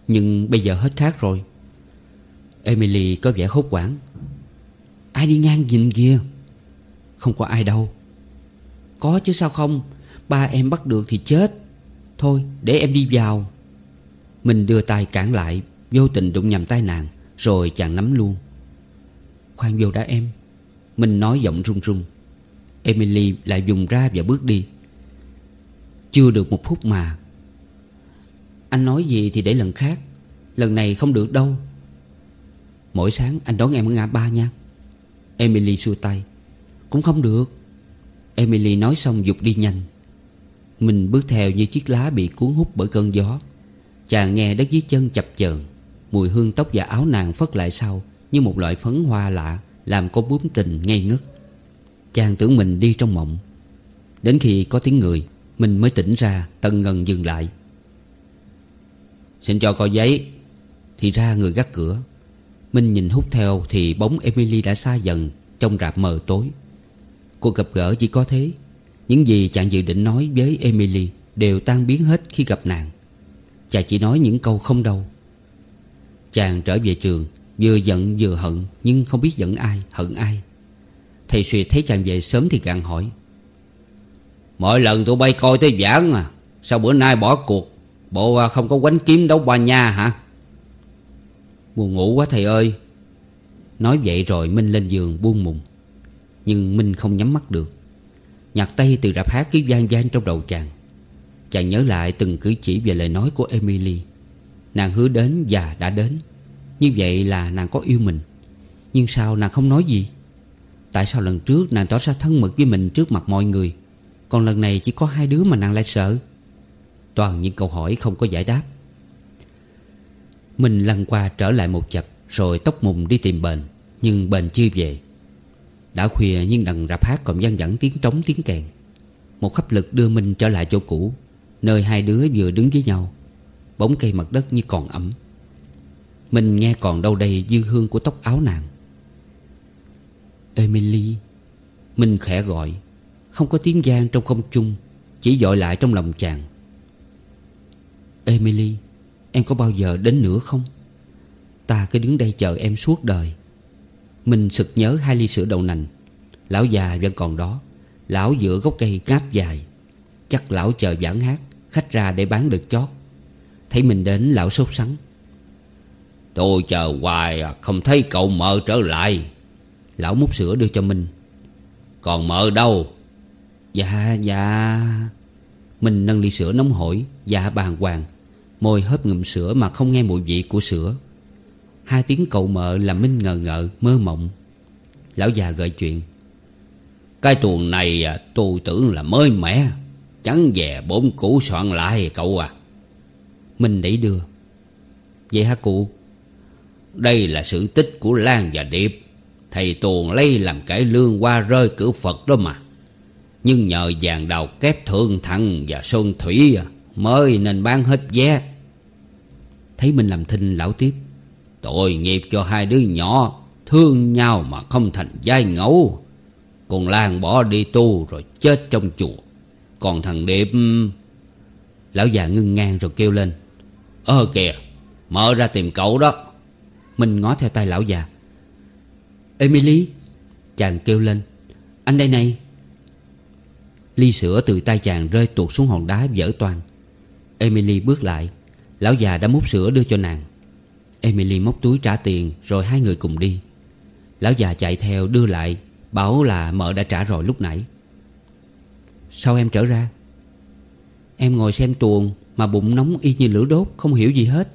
Nhưng bây giờ hết khát rồi. Emily có vẻ hốt hoảng Ai đi ngang nhìn kia Không có ai đâu. Có chứ sao không? Ba em bắt được thì chết. Thôi để em đi vào. Mình đưa tay cản lại, Vô tình đụng nhầm tay nàng, Rồi chàng nắm luôn. Khoan vô đã em. Mình nói giọng run run. Emily lại dùng ra và bước đi. Chưa được một phút mà. Anh nói gì thì để lần khác. Lần này không được đâu. Mỗi sáng anh đón em ở ngã ba nha. Emily xua tay. Cũng không được. Emily nói xong dục đi nhanh. Mình bước theo như chiếc lá bị cuốn hút bởi cơn gió. Chàng nghe đất dưới chân chập chờn, Mùi hương tóc và áo nàng phất lại sau Như một loại phấn hoa lạ, Làm cô bướm tình ngây ngất. Chàng tưởng mình đi trong mộng. Đến khi có tiếng người, Mình mới tỉnh ra tần ngần dừng lại. Xin cho coi giấy. Thì ra người gác cửa. Minh nhìn hút theo Thì bóng Emily đã xa dần Trong rạp mờ tối. Cuộc gặp gỡ chỉ có thế. Những gì chàng dự định nói với Emily Đều tan biến hết khi gặp nàng. Chàng chỉ nói những câu không đâu. Chàng trở về trường, Vừa giận vừa hận, Nhưng không biết giận ai, hận ai. Thầy Xuyệt thấy chàng về sớm thì càng hỏi, Mỗi lần tụi bay coi tới giảng à Sao bữa nay bỏ cuộc? Bộ à, không có quánh kiếm đấu ba nha hả? Buồn ngủ quá thầy ơi. Nói vậy rồi Minh lên giường buông mùng, Nhưng Minh không nhắm mắt được. Nhạc tay từ rạp hát cứ gian gian trong đầu chàng. Chàng nhớ lại từng cử chỉ về lời nói của Emily. Nàng hứa đến và đã đến. Như vậy là nàng có yêu mình. Nhưng sao nàng không nói gì? Tại sao lần trước nàng tỏ ra thân mật với mình trước mặt mọi người? Còn lần này chỉ có hai đứa mà nàng lại sợ. Toàn những câu hỏi không có giải đáp. Mình lăn qua trở lại một chập, Rồi tóc mùng đi tìm bền Nhưng bền chưa về. Đã khuya nhưng đằng rạp hát còn văng vẳng tiếng trống tiếng kèn. Một hấp lực đưa Minh trở lại chỗ cũ. Nơi hai đứa vừa đứng với nhau, Bóng cây mặt đất như còn ẩm. Mình nghe còn đâu đây dư hương của tóc áo nàng. Emily, Mình khẽ gọi, Không có tiếng gian trong không trung, Chỉ dội lại trong lòng chàng. Emily, Em có bao giờ đến nữa không? Ta cứ đứng đây chờ em suốt đời. Mình sực nhớ hai ly sữa đậu nành. Lão già vẫn còn đó, Lão giữa gốc cây ngáp dài, Chắc lão chờ giảng hát. Khách ra để bán được chót Thấy mình đến, lão sốt sắng. Tôi chờ hoài à, không thấy cậu mợ trở lại. Lão múc sữa đưa cho mình. Còn mợ đâu? Dạ dạ. Minh nâng ly sữa nóng hổi Dạ bàng hoàng. Môi hớp ngụm sữa mà không nghe mùi vị của sữa. Hai tiếng cậu mợ làm Minh ngờ ngợ, mơ mộng. Lão già gợi chuyện. Cái tuồng này à, tôi tưởng là mới mẻ chắn về bốn cũ soạn lại cậu à. Minh đẩy đưa. Vậy hả cụ? Đây là sự tích của Lan và Điệp. Thầy tuồn lấy làm cải lương qua rơi cửa Phật đó mà. Nhưng nhờ vàng đào kép thương thằng và sơn thủy à, Mới nên bán hết vé. Thấy mình làm thinh lão tiếp. Tội nghiệp cho hai đứa nhỏ Thương nhau mà không thành giai ngẫu. Còn Lan bỏ đi tu rồi chết trong chùa. Còn thằng Điệp, Lão già ngưng ngang rồi kêu lên. Ơ kìa, Mở ra tìm cậu đó. Mình ngó theo tay lão già. Emily, Chàng kêu lên. Anh đây này. Ly sữa từ tay chàng rơi tuột xuống hòn đá vỡ toàn Emily bước lại. Lão già đã múc sữa đưa cho nàng. Emily móc túi trả tiền Rồi hai người cùng đi. Lão già chạy theo đưa lại, Bảo là mợ đã trả rồi lúc nãy. Sao em trở ra? Em ngồi xem tuồng Mà bụng nóng y như lửa đốt, Không hiểu gì hết.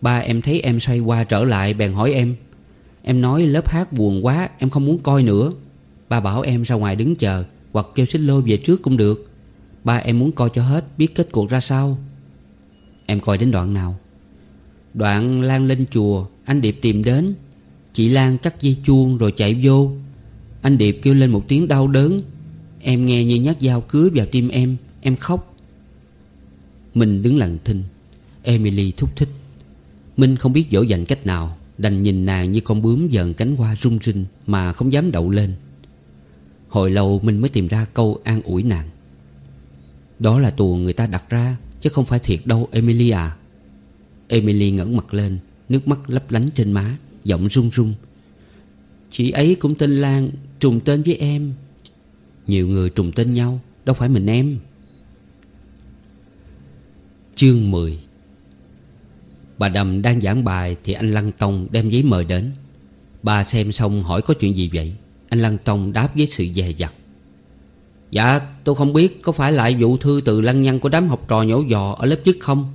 Ba em thấy em xoay qua trở lại bèn hỏi em. Em nói lớp hát buồn quá, Em không muốn coi nữa. Ba bảo em ra ngoài đứng chờ Hoặc kêu xích lô về trước cũng được. Ba em muốn coi cho hết, Biết kết cuộc ra sao. Em coi đến đoạn nào? Đoạn Lan lên chùa, Anh Điệp tìm đến. Chị Lan cắt dây chuông rồi chạy vô. Anh Điệp kêu lên một tiếng đau đớn. Em nghe như nhát dao cứa vào tim em Em khóc. Minh đứng lặng thinh. Emily thúc thích. Minh không biết dỗ dành cách nào, Đành nhìn nàng như con bướm dần cánh hoa rung rinh Mà không dám đậu lên. Hồi lâu Minh mới tìm ra câu an ủi nàng. Đó là tuồng người ta đặt ra, Chứ không phải thiệt đâu, Emily à. Emily ngẩng mặt lên, Nước mắt lấp lánh trên má, Giọng run run. Chị ấy cũng tên Lan, Trùng tên với em. Nhiều người trùng tên nhau, Đâu phải mình em. Chương 10 Bà Đầm đang giảng bài Thì anh Lăng Tông đem giấy mời đến. Bà xem xong hỏi có chuyện gì vậy? Anh Lăng Tông đáp với sự dè dặt. Dạ tôi không biết Có phải lại vụ thư từ lăng nhăng Của đám học trò nhổ dò ở lớp trước không?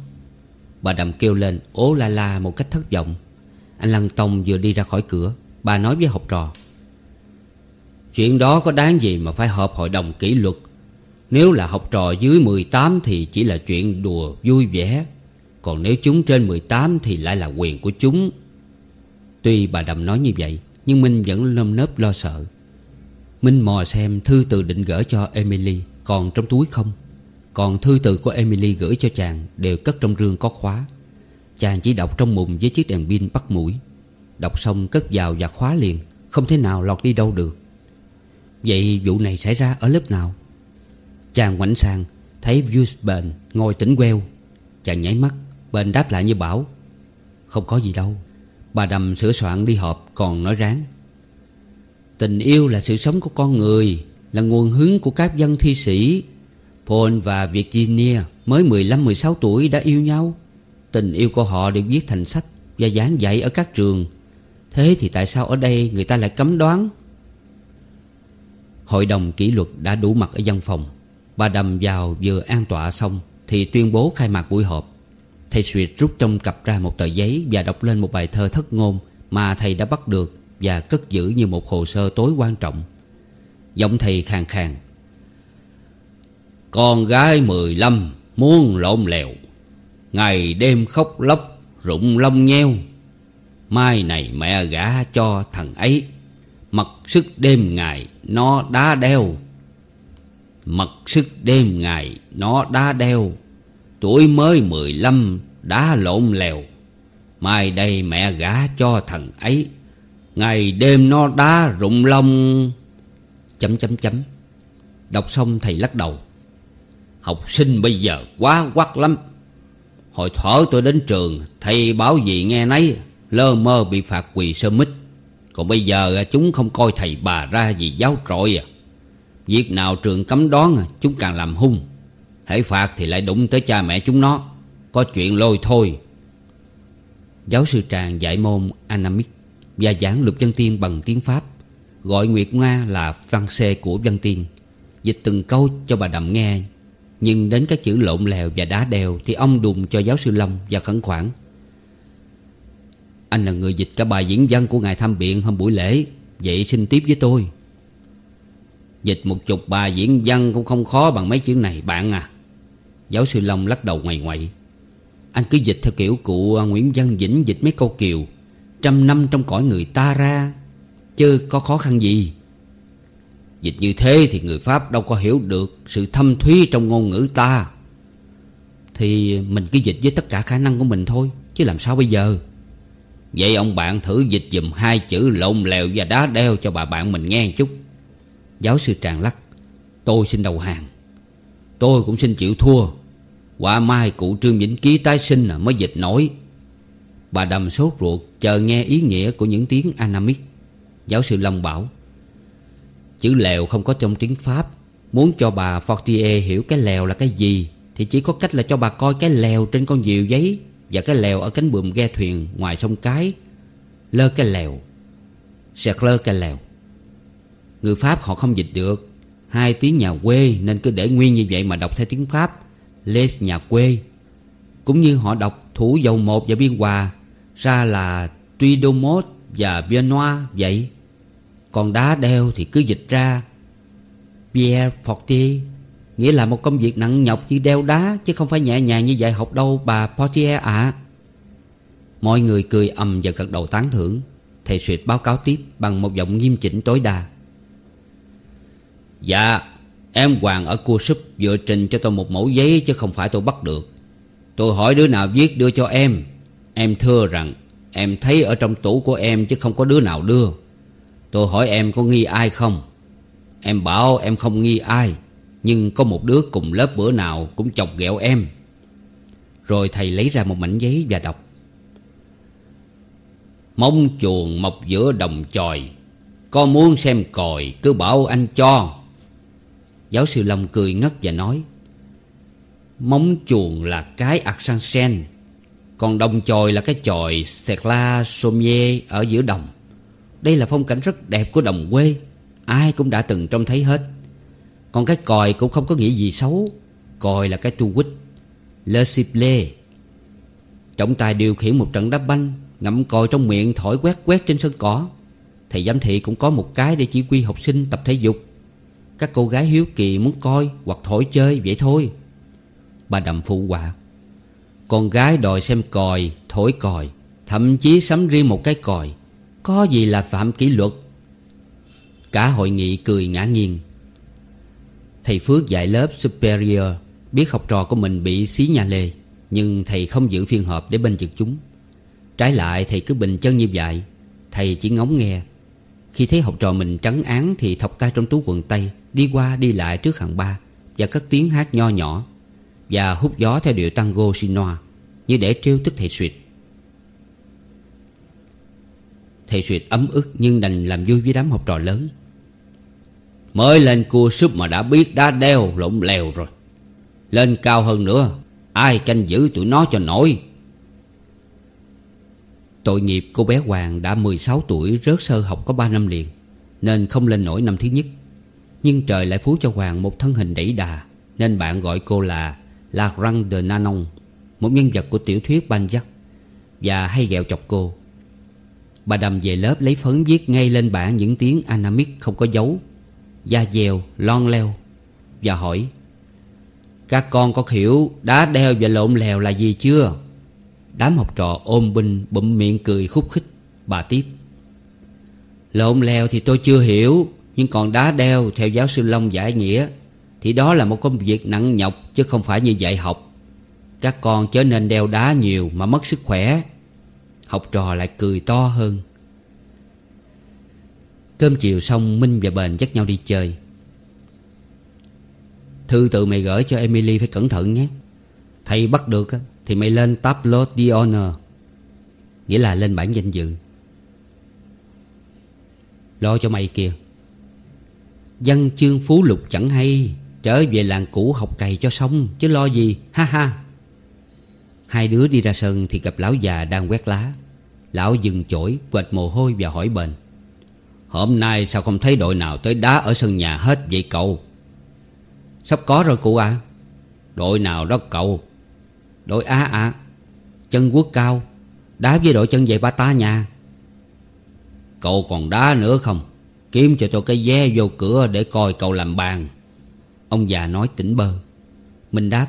Bà Đầm kêu lên, ố la la một cách thất vọng. Anh Lăng Tông vừa đi ra khỏi cửa, Bà nói với học trò. Chuyện đó có đáng gì mà phải họp hội đồng kỷ luật? Nếu là học trò dưới 18 Thì chỉ là chuyện đùa vui vẻ. Còn nếu chúng trên 18 Thì lại là quyền của chúng. Tuy bà Đầm nói như vậy, Nhưng Minh vẫn lơm nớp lo sợ. Minh mò xem thư từ định gửi cho Emily, Còn trong túi không? Còn thư từ của Emily gửi cho chàng Đều cất trong rương có khóa. Chàng chỉ đọc trong mùng với chiếc đèn pin bắt mũi. Đọc xong cất vào và khóa liền, Không thể nào lọt đi đâu được. Vậy vụ này xảy ra ở lớp nào? Chàng ngoảnh sang Thấy Views bền, ngồi tỉnh queo. Chàng nháy mắt Bền đáp lại như bảo, Không có gì đâu, Bà đầm sửa soạn đi họp còn nói ráng. Tình yêu là sự sống của con người, Là nguồn hứng của các dân thi sĩ. Paul và Virginia mới 15-16 tuổi đã yêu nhau. Tình yêu của họ được viết thành sách Và giảng dạy ở các trường. Thế thì tại sao ở đây người ta lại cấm đoán Hội đồng kỷ luật đã đủ mặt ở văn phòng. Bà đầm vào vừa an tọa xong Thì tuyên bố khai mạc buổi họp. Thầy Suyệt rút trong cặp ra một tờ giấy Và đọc lên một bài thơ thất ngôn Mà thầy đã bắt được Và cất giữ như một hồ sơ tối quan trọng. Giọng thầy khàn khàn. Con gái mười lăm muốn lộn lèo, Ngày đêm khóc lóc rụng lông nheo. Mai này mẹ gả cho thằng ấy, Mặc sức đêm ngày nó đá đeo. Mặc sức đêm ngày, nó đá đeo. Tuổi mới mười lăm đã lộn lèo. Mai đây mẹ gả cho thằng ấy. Ngày đêm nó đá rụng lông. Chấm chấm chấm. Đọc xong thầy lắc đầu. Học sinh bây giờ quá quắc lắm. Hồi thở tôi đến trường, Thầy báo gì nghe nấy, Lơ mơ bị phạt quỳ sơ mít. Còn bây giờ à, chúng không coi thầy bà ra gì giáo trội à. Việc nào trường cấm đoán à, Chúng càng làm hung. Hãy phạt thì lại đụng tới cha mẹ chúng nó. Có chuyện lôi thôi. Giáo sư Tràng dạy môn Anamic Và giảng lục dân tiên bằng tiếng Pháp. Gọi Nguyệt Nga là văn xê của dân tiên. Dịch từng câu cho bà Đầm nghe. Nhưng đến các chữ lộn lèo và đá đèo Thì ông đùng cho giáo sư Long và khẩn khoản. Anh là người dịch cả bài diễn văn của ngài tham biện hôm buổi lễ. Vậy xin tiếp với tôi. Dịch một chục bài diễn văn cũng không khó bằng mấy chữ này, bạn à. Giáo sư Long lắc đầu ngoài ngoại. Anh cứ dịch theo kiểu cụ Nguyễn Văn Vĩnh dịch mấy câu kiều. Trăm năm trong cõi người ta ra, Chứ có khó khăn gì. Dịch như thế thì người Pháp đâu có hiểu được Sự thâm thúy trong ngôn ngữ ta. Thì mình cứ dịch với tất cả khả năng của mình thôi, Chứ làm sao bây giờ? Vậy ông bạn thử dịch dùm hai chữ lộn lèo và đá đeo cho bà bạn mình nghe chút. Giáo sư Tràng lắc Tôi xin đầu hàng. Tôi cũng xin chịu thua. Quả mai cụ Trương Vĩnh Ký tái sinh à, mới dịch nổi. Bà đầm sốt ruột chờ nghe ý nghĩa của những tiếng Anamic Giáo sư Long bảo Chữ lèo không có trong tiếng Pháp. Muốn cho bà Fortier hiểu cái lèo là cái gì Thì chỉ có cách là cho bà coi cái lèo trên con diều giấy. Và cái lèo ở cánh buồm ghe thuyền ngoài sông Cái. Lơ cái lèo. Sẹt lơ cái lèo. Người Pháp họ không dịch được. Hai tiếng nhà quê nên cứ để nguyên như vậy mà đọc theo tiếng Pháp. Les nhà quê. Cũng như họ đọc thủ dầu một và biên hòa, Ra là Tuy Đô Mốt và Biennois vậy. Còn đá đeo thì cứ dịch ra. Pierre Fortier. Nghĩa là một công việc nặng nhọc như đeo đá, Chứ không phải nhẹ nhàng như dạy học đâu, bà Portier ạ. Mọi người cười ầm và gật đầu tán thưởng. Thầy Suyệt báo cáo tiếp bằng một giọng nghiêm chỉnh tối đa. Dạ Em Hoàng ở cua súp dựa trình cho tôi một mẫu giấy chứ không phải tôi bắt được. Tôi hỏi đứa nào viết đưa cho em. Em thưa rằng Em thấy ở trong tủ của em chứ không có đứa nào đưa. Tôi hỏi em có nghi ai không? Em bảo em không nghi ai. Nhưng có một đứa cùng lớp bữa nào cũng chọc ghẹo em. Rồi thầy lấy ra một mảnh giấy và đọc. Mông chuồng mọc giữa đồng chòi Con muốn xem còi cứ bảo anh cho. Giáo sư Long cười ngất và nói, Móng chuồng là cái Arsansen Còn đồng chòi là cái chòi Secla Sommier ở giữa đồng. Đây là phong cảnh rất đẹp của đồng quê, Ai cũng đã từng trông thấy hết. Còn cái còi cũng không có nghĩa gì xấu. Còi là cái tu quýt Le lê, Trọng tài điều khiển một trận đá banh Ngậm còi trong miệng thổi quét quét trên sân cỏ. Thầy giám thị cũng có một cái để chỉ huy học sinh tập thể dục. Các cô gái hiếu kỳ muốn coi hoặc thổi chơi vậy thôi. Bà đầm phụ họa Con gái đòi xem còi, thổi còi Thậm chí sắm riêng một cái còi Có gì là phạm kỷ luật? Cả hội nghị cười ngã nghiêng. Thầy Phước dạy lớp Superior Biết học trò của mình bị xí nhà lê, Nhưng thầy không giữ phiên họp để bên trực chúng. Trái lại, thầy cứ bình chân như vậy, Thầy chỉ ngóng nghe. Khi thấy học trò mình trắng án Thì thọc tay trong túi quần tây, Đi qua đi lại trước hàng ba Và cất tiếng hát nho nhỏ Và hút gió theo điệu tango Sinoa Như để trêu tức thầy suyệt Thầy suyệt ấm ức nhưng đành làm vui với đám học trò lớn. Mới lên cua súp mà đã biết đá đeo, lộn lèo rồi. Lên cao hơn nữa, Ai canh giữ tụi nó cho nổi. Tội nghiệp cô bé Hoàng đã 16 tuổi, rớt sơ học có 3 năm liền, Nên không lên nổi năm thứ nhất. Nhưng trời lại phú cho Hoàng một thân hình đẩy đà, Nên bạn gọi cô là La Răng de Nanon, Một nhân vật của tiểu thuyết Balzac Và hay ghẹo chọc cô. Bà đầm về lớp lấy phấn viết ngay lên bảng những tiếng Anamic không có dấu. Da dèo, lon leo Và hỏi Các con có hiểu đá đeo và lộn lèo là gì chưa? Đám học trò ôm binh bụm miệng cười khúc khích. Bà tiếp Lộn lèo thì tôi chưa hiểu Nhưng còn đá đeo theo giáo sư Long giải nghĩa Thì đó là một công việc nặng nhọc Chứ không phải như dạy học. Các con chớ nên đeo đá nhiều Mà mất sức khỏe. Học trò lại cười to hơn Cơm chiều xong, Minh và Bền dắt nhau đi chơi. Thư tự mày gửi cho Emily phải cẩn thận nhé. Thầy bắt được Thì mày lên tableau Honor. Nghĩa là lên bản danh dự. Lo cho mày kìa. Văn chương phú lục chẳng hay, Trở về làng cũ học cày cho xong, Chứ lo gì, ha ha. Hai đứa đi ra sân thì gặp lão già đang quét lá. Lão dừng chổi, quệt mồ hôi và hỏi bền. Hôm nay sao không thấy đội nào tới đá ở sân nhà hết vậy cậu? Sắp có rồi cụ à. Đội nào đó cậu? Đội A à. Chân quốc cao. Đá với đội chân giày ba ta nhà Cậu còn đá nữa không? Kiếm cho tôi cái vé vô cửa để coi cậu làm bàn. Ông già nói tỉnh bơ. Minh đáp.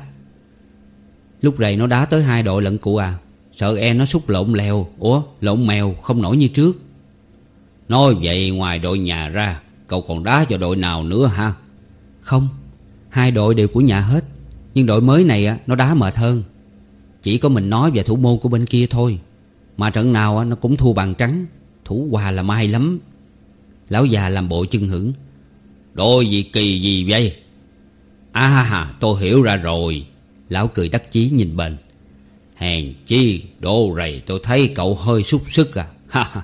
Lúc này nó đá tới hai đội lận cụ à. Sợ e nó xúc lộn lèo. Ủa, lộn mèo, không nổi như trước. Nói vậy ngoài đội nhà ra Cậu còn đá cho đội nào nữa ha Không Hai đội đều của nhà hết. Nhưng đội mới này á, nó đá mệt hơn. Chỉ có mình nói về thủ môn của bên kia thôi. Mà trận nào á, nó cũng thua bằng trắng. Thủ hòa là may lắm. Lão già làm bộ chân hưởng. Đội gì kỳ gì vậy? À tôi hiểu ra rồi. Lão cười đắc chí nhìn bền. Hèn chi đồ rầy tôi thấy cậu hơi xúc sức à. Ha.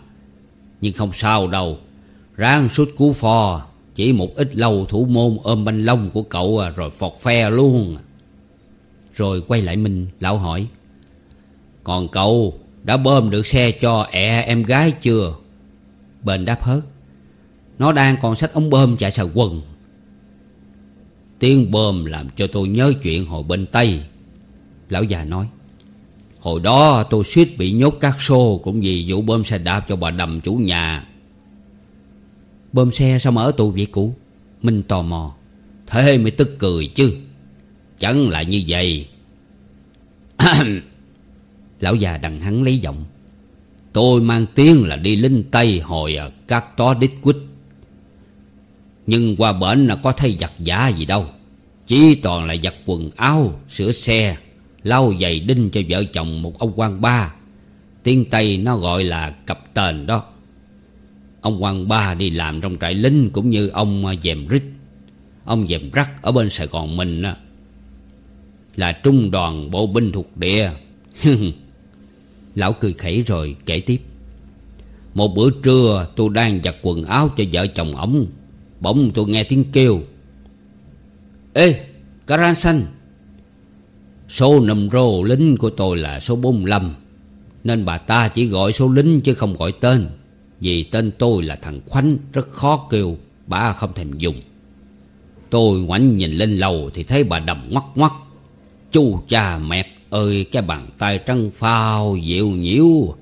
Nhưng không sao đâu. Ráng suốt cú phò Chỉ một ít lâu thủ môn ôm banh lông của cậu à, rồi phọt phe luôn. Rồi quay lại mình lão hỏi Còn cậu đã bơm được xe cho ẹ em gái chưa? Bền đáp hớt Nó đang còn sách ống bơm chạy xà quần. Tiếng bơm làm cho tôi nhớ chuyện hồi bên Tây. Lão già nói Hồi đó tôi suýt bị nhốt các xô Cũng vì vụ bơm xe đạp cho bà đầm chủ nhà. Bơm xe sao mà ở tù vậy cụ? Minh tò mò. Thế mới tức cười chứ. Chẳng là như vậy. Lão già đằng hắn lấy giọng. Tôi mang tiếng là đi linh Tây hồi à, các tó đít quýt. Nhưng qua bển là có thấy giặt giả gì đâu. Chỉ toàn là giặt quần áo, sửa xe Lau giày đinh cho vợ chồng một ông quan ba. Tiếng Tây nó gọi là cặp tên đó. Ông quan ba đi làm trong trại lính cũng như ông à, dèm rít. Ông dèm rắc ở bên Sài Gòn mình Là trung đoàn bộ binh thuộc địa. Lão cười khẩy rồi kể tiếp. Một bữa trưa, tôi đang giặt quần áo cho vợ chồng ổng. Bỗng tôi nghe tiếng kêu. Ê Caran xanh! Số nầm rô lính của tôi là số 45 Nên bà ta chỉ gọi số lính chứ không gọi tên. Vì tên tôi là thằng Khoánh, Rất khó kêu, Bà không thèm dùng. Tôi ngoảnh nhìn lên lầu Thì thấy bà đầm ngoắc ngoắc Chu cha mẹt ơi, Cái bàn tay trắng phao, dịu nhiễu.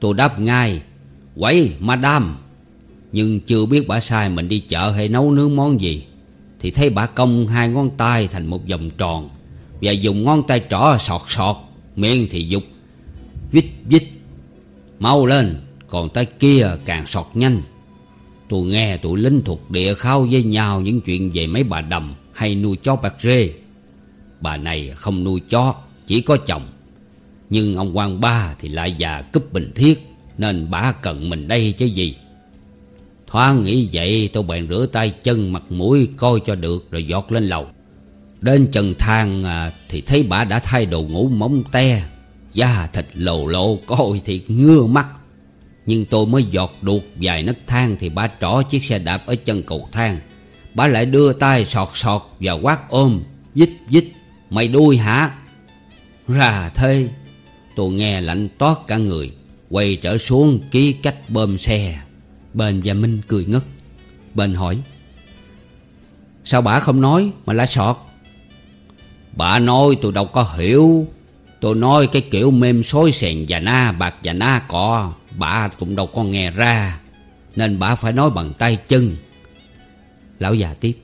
Tôi đáp ngay, Quẩy, madam. Nhưng chưa biết bà sai mình đi chợ hay nấu nướng món gì, Thì thấy bà cong hai ngón tay thành một vòng tròn. Và dùng ngón tay trỏ sọt sọt, Miệng thì dục, Vít vít, Mau lên, Còn tay kia càng sọt nhanh. Tôi nghe tụi lính thuộc địa khao với nhau Những chuyện về mấy bà đầm Hay nuôi chó bạc rê. Bà này không nuôi chó, Chỉ có chồng. Nhưng ông quan ba thì lại già cúp bình thiết, Nên bà cần mình đây chứ gì. Thoáng nghĩ vậy, tôi bèn rửa tay chân mặt mũi, coi cho được, Rồi giọt lên lầu. Đến trần thang à, thì thấy bà đã thay đồ ngủ móng te. Da thịt lồ lộ coi thì ngưa mắt. Nhưng tôi mới giọt đuột vài nấc thang Thì bà trỏ chiếc xe đạp ở chân cầu thang. Bà lại đưa tay sọt sọt và quát ôm Dích dích Mày đuôi hả? Ra thế, Tôi nghe lạnh toát cả người, Quay trở xuống ký cách bơm xe. Bền và Minh cười ngất Bền hỏi, Sao bà không nói mà lại sọt? Bà nói tôi đâu có hiểu. Tôi nói cái kiểu mềm xối xèn và na, bạc và na cọ, Bà cũng đâu có nghe ra. Nên bà phải nói bằng tay chân. Lão già tiếp.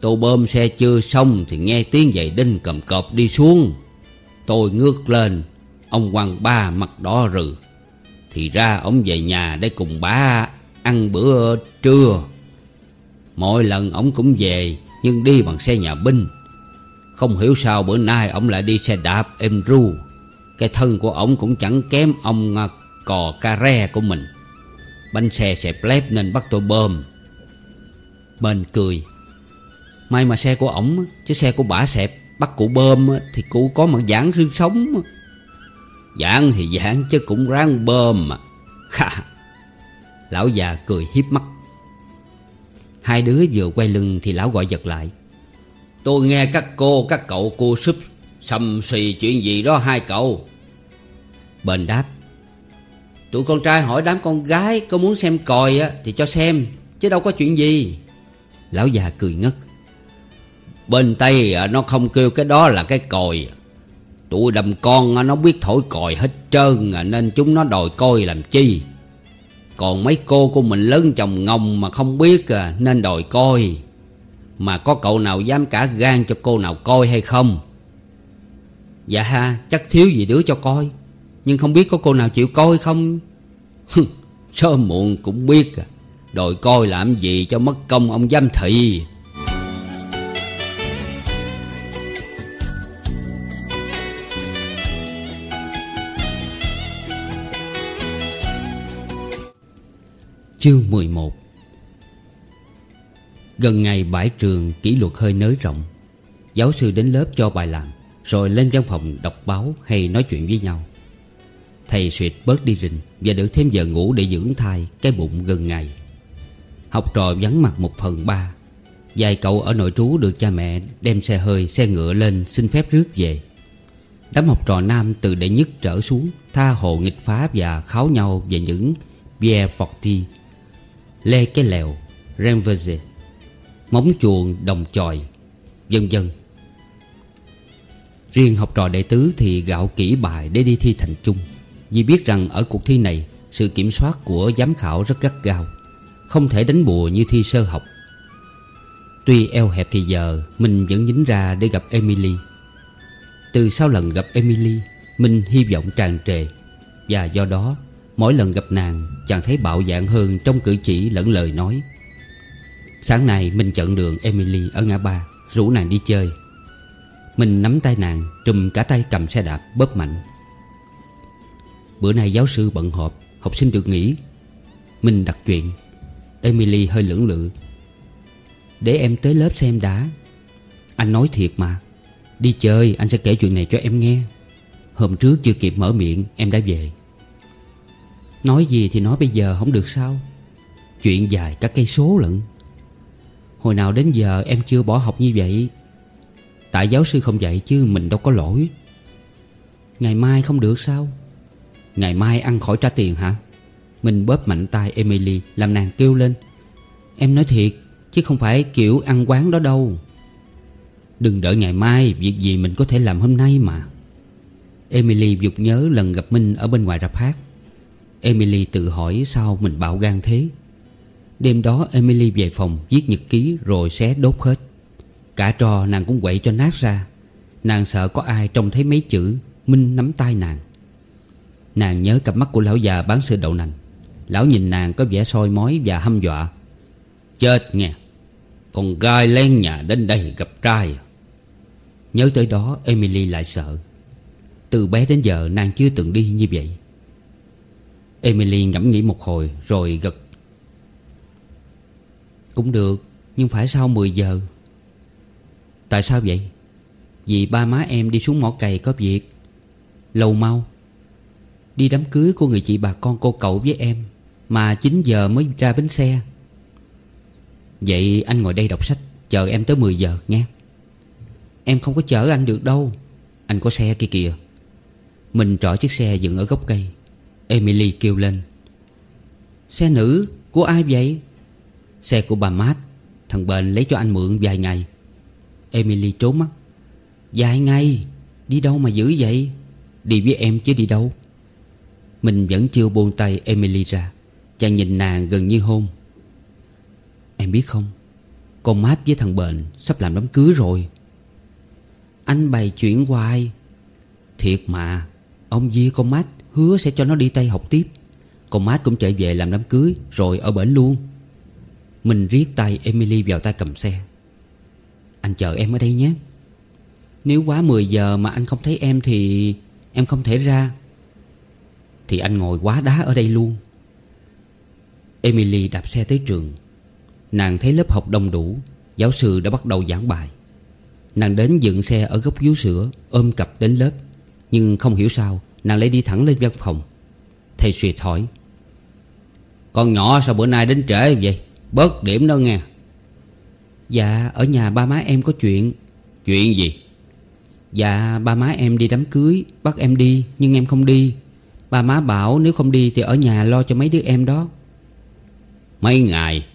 Tôi bơm xe chưa xong Thì nghe tiếng giày đinh cầm cọp đi xuống. Tôi ngước lên, Ông quan ba mặt đỏ rừ. Thì ra ông về nhà để cùng bà ăn bữa trưa. Mỗi lần ông cũng về, Nhưng đi bằng xe nhà binh. Không hiểu sao bữa nay ông lại đi xe đạp êm ru. Cái thân của ông cũng chẳng kém ông à, cò ca re của mình. Bánh xe xẹp lép nên bắt tôi bơm. Bên cười. May mà xe của ổng Chứ xe của bả xẹp Bắt cụ bơm Thì cụ có mặt giãn xương sống Giãn thì giãn chứ cũng ráng bơm mà. Lão già cười hiếp mắt. Hai đứa vừa quay lưng Thì lão gọi giật lại. Tôi nghe các cô các cậu cô súp Xầm xì chuyện gì đó hai cậu. Bền đáp Tụi con trai hỏi đám con gái Có muốn xem còi á thì cho xem Chứ đâu có chuyện gì. Lão già cười ngất. Bên Tây nó không kêu cái đó là cái còi. Tụi đầm con nó biết thổi còi hết trơn à, Nên chúng nó đòi coi làm chi. Còn mấy cô của mình lớn chồng ngồng mà không biết Nên đòi coi. Mà có cậu nào dám cả gan cho cô nào coi hay không? Dạ ha chắc thiếu gì đứa cho coi. Nhưng không biết có cô nào chịu coi không? Sớm muộn cũng biết à, Đòi coi làm gì cho mất công ông giám thị? Chương 11 Gần ngày bãi trường kỷ luật hơi nới rộng Giáo sư đến lớp cho bài làm Rồi lên văn phòng đọc báo hay nói chuyện với nhau. Thầy suyệt bớt đi rình Và được thêm giờ ngủ để dưỡng thai Cái bụng gần ngày. Học trò vắng mặt một phần ba Vài cậu ở nội trú được cha mẹ đem xe hơi, xe ngựa lên xin phép rước về. Đám học trò nam từ đệ nhất trở xuống Tha hồ nghịch phá và kháo nhau về những Pierre Forti Lê Cái Lèo Renverse Móng chuồng đồng chòi, Vân vân. Riêng học trò đệ tứ thì gạo kỹ bài để đi thi thành trung. Vì biết rằng ở cuộc thi này, Sự kiểm soát của giám khảo rất gắt gao, Không thể đánh bùa như thi sơ học. Tuy eo hẹp thì giờ, Mình vẫn dính ra để gặp Emily. Từ sau lần gặp Emily, Mình hy vọng tràn trề, Và do đó, Mỗi lần gặp nàng, Chàng thấy bạo dạn hơn trong cử chỉ lẫn lời nói. Sáng nay mình chặn đường Emily ở ngã ba, Rủ nàng đi chơi. Mình nắm tay nàng, Trùm cả tay cầm xe đạp, bóp mạnh. Bữa nay giáo sư bận họp, Học sinh được nghỉ. Mình đặt chuyện. Emily hơi lưỡng lự. Để em tới lớp xem đã. Anh nói thiệt mà. Đi chơi, anh sẽ kể chuyện này cho em nghe. Hôm trước chưa kịp mở miệng, Em đã về. Nói gì thì nói bây giờ không được sao. Chuyện dài cả cây số lận. Hồi nào đến giờ em chưa bỏ học như vậy? Tại giáo sư không dạy chứ mình đâu có lỗi. Ngày mai không được sao? Ngày mai ăn khỏi trả tiền hả? Mình bóp mạnh tay Emily, Làm nàng kêu lên. Em nói thiệt, Chứ không phải kiểu ăn quán đó đâu. Đừng đợi ngày mai, Việc gì mình có thể làm hôm nay mà. Emily dục nhớ lần gặp Minh Ở bên ngoài rạp hát. Emily tự hỏi sao mình bạo gan thế. Đêm đó Emily về phòng viết nhật ký rồi xé đốt hết. Cả trò nàng cũng quậy cho nát ra. Nàng sợ có ai trông thấy mấy chữ, Minh nắm tay nàng. Nàng nhớ cặp mắt của lão già bán sữa đậu nành. Lão nhìn nàng có vẻ soi mói và hăm dọa. Chết nghe, Con gai len nhà đến đây gặp trai à? Nhớ tới đó, Emily lại sợ. Từ bé đến giờ, nàng chưa từng đi như vậy. Emily ngẫm nghĩ một hồi rồi gật cũng được, Nhưng phải sau 10 giờ. Tại sao vậy? Vì ba má em đi xuống mỏ cày có việc. Lâu mau. Đi đám cưới của người chị bà con cô cậu với em, Mà 9 giờ mới ra bến xe. Vậy anh ngồi đây đọc sách, Chờ em tới 10 giờ nghe Em không có chở anh được đâu. Anh có xe kia kìa. Mình trỏ chiếc xe dựng ở gốc cây. Emily kêu lên. Xe nữ, của ai vậy? Xe của bà Mát, Thằng Bền lấy cho anh mượn vài ngày. Emily trốn mắt Vài ngày, Đi đâu mà dữ vậy? Đi với em chứ đi đâu? Mình vẫn chưa buông tay Emily ra, Chàng nhìn nàng gần như hôn. Em biết không, Con Mát với thằng Bền Sắp làm đám cưới rồi. Anh bày chuyện hoài. Thiệt mà, Ông Di con Mát Hứa sẽ cho nó đi Tây học tiếp. Con mát cũng chạy về làm đám cưới, Rồi ở bển luôn. Mình riết tay Emily vào tay cầm xe. Anh chờ em ở đây nhé. Nếu quá 10 giờ mà anh không thấy em thì Em không thể ra. Thì anh ngồi quá đá ở đây luôn. Emily đạp xe tới trường. Nàng thấy lớp học đông đủ, Giáo sư đã bắt đầu giảng bài. Nàng đến dựng xe ở góc vú sữa, Ôm cặp đến lớp. Nhưng không hiểu sao, Nàng lại đi thẳng lên văn phòng. Thầy suyệt hỏi, Con nhỏ sao bữa nay đến trễ vậy? Bớt điểm đó nghe. Dạ ở nhà ba má em có chuyện. Chuyện gì? Dạ ba má em đi đám cưới Bắt em đi nhưng em không đi. Ba má bảo nếu không đi thì ở nhà lo cho mấy đứa em đó. Mấy ngày?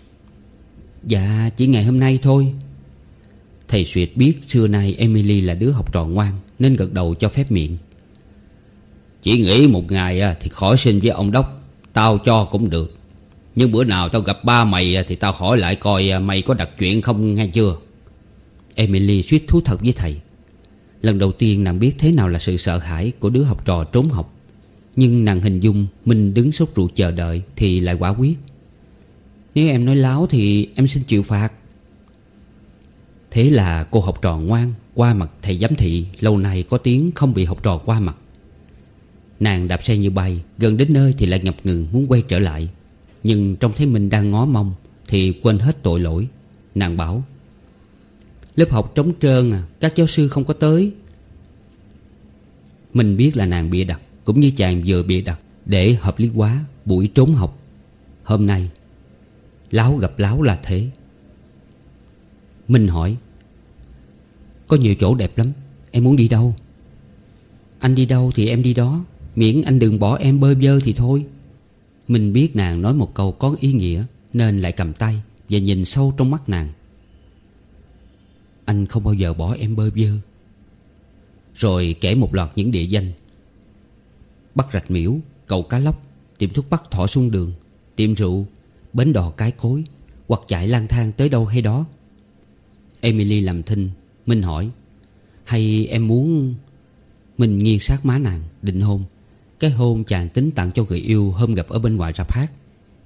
Dạ chỉ ngày hôm nay thôi. Thầy Suyệt biết xưa nay Emily là đứa học trò ngoan Nên gật đầu cho phép miệng. Chỉ nghỉ một ngày thì khỏi xin với ông Đốc Tao cho cũng được nhưng bữa nào tao gặp ba mày à, Thì tao hỏi lại coi à, mày có đặt chuyện không, nghe chưa? Emily suýt thú thật với thầy. Lần đầu tiên nàng biết thế nào là sự sợ hãi Của đứa học trò trốn học. Nhưng nàng hình dung Minh đứng sốt ruột chờ đợi Thì lại quả quyết. Nếu em nói láo thì em xin chịu phạt. Thế là cô học trò ngoan Qua mặt thầy giám thị, Lâu nay có tiếng không bị học trò qua mặt. Nàng đạp xe như bay, Gần đến nơi thì lại ngập ngừng muốn quay trở lại. Nhưng trông thấy mình đang ngó mong Thì quên hết tội lỗi. Nàng bảo, Lớp học trống trơn à Các giáo sư không có tới. Mình biết là nàng bịa đặt, Cũng như chàng vừa bịa đặt, Để hợp lý quá buổi trốn học. Hôm nay, Láo gặp láo là thế. Minh hỏi, Có nhiều chỗ đẹp lắm, Em muốn đi đâu? Anh đi đâu thì em đi đó, Miễn anh đừng bỏ em bơ vơ thì thôi. Minh biết nàng nói một câu có ý nghĩa, Nên lại cầm tay Và nhìn sâu trong mắt nàng. Anh không bao giờ bỏ em bơ vơ. Rồi kể một loạt những địa danh. Bắt rạch miễu, Cầu cá lóc Tiệm thuốc bắc thỏ xuân đường Tiệm rượu, Bến đò cái cối, Hoặc chạy lang thang tới đâu hay đó. Emily làm thinh, Minh hỏi, Hay em muốn Minh nghiêng sát má nàng Định hôn? Cái hôn chàng tính tặng cho người yêu Hôm gặp ở bên ngoài rạp hát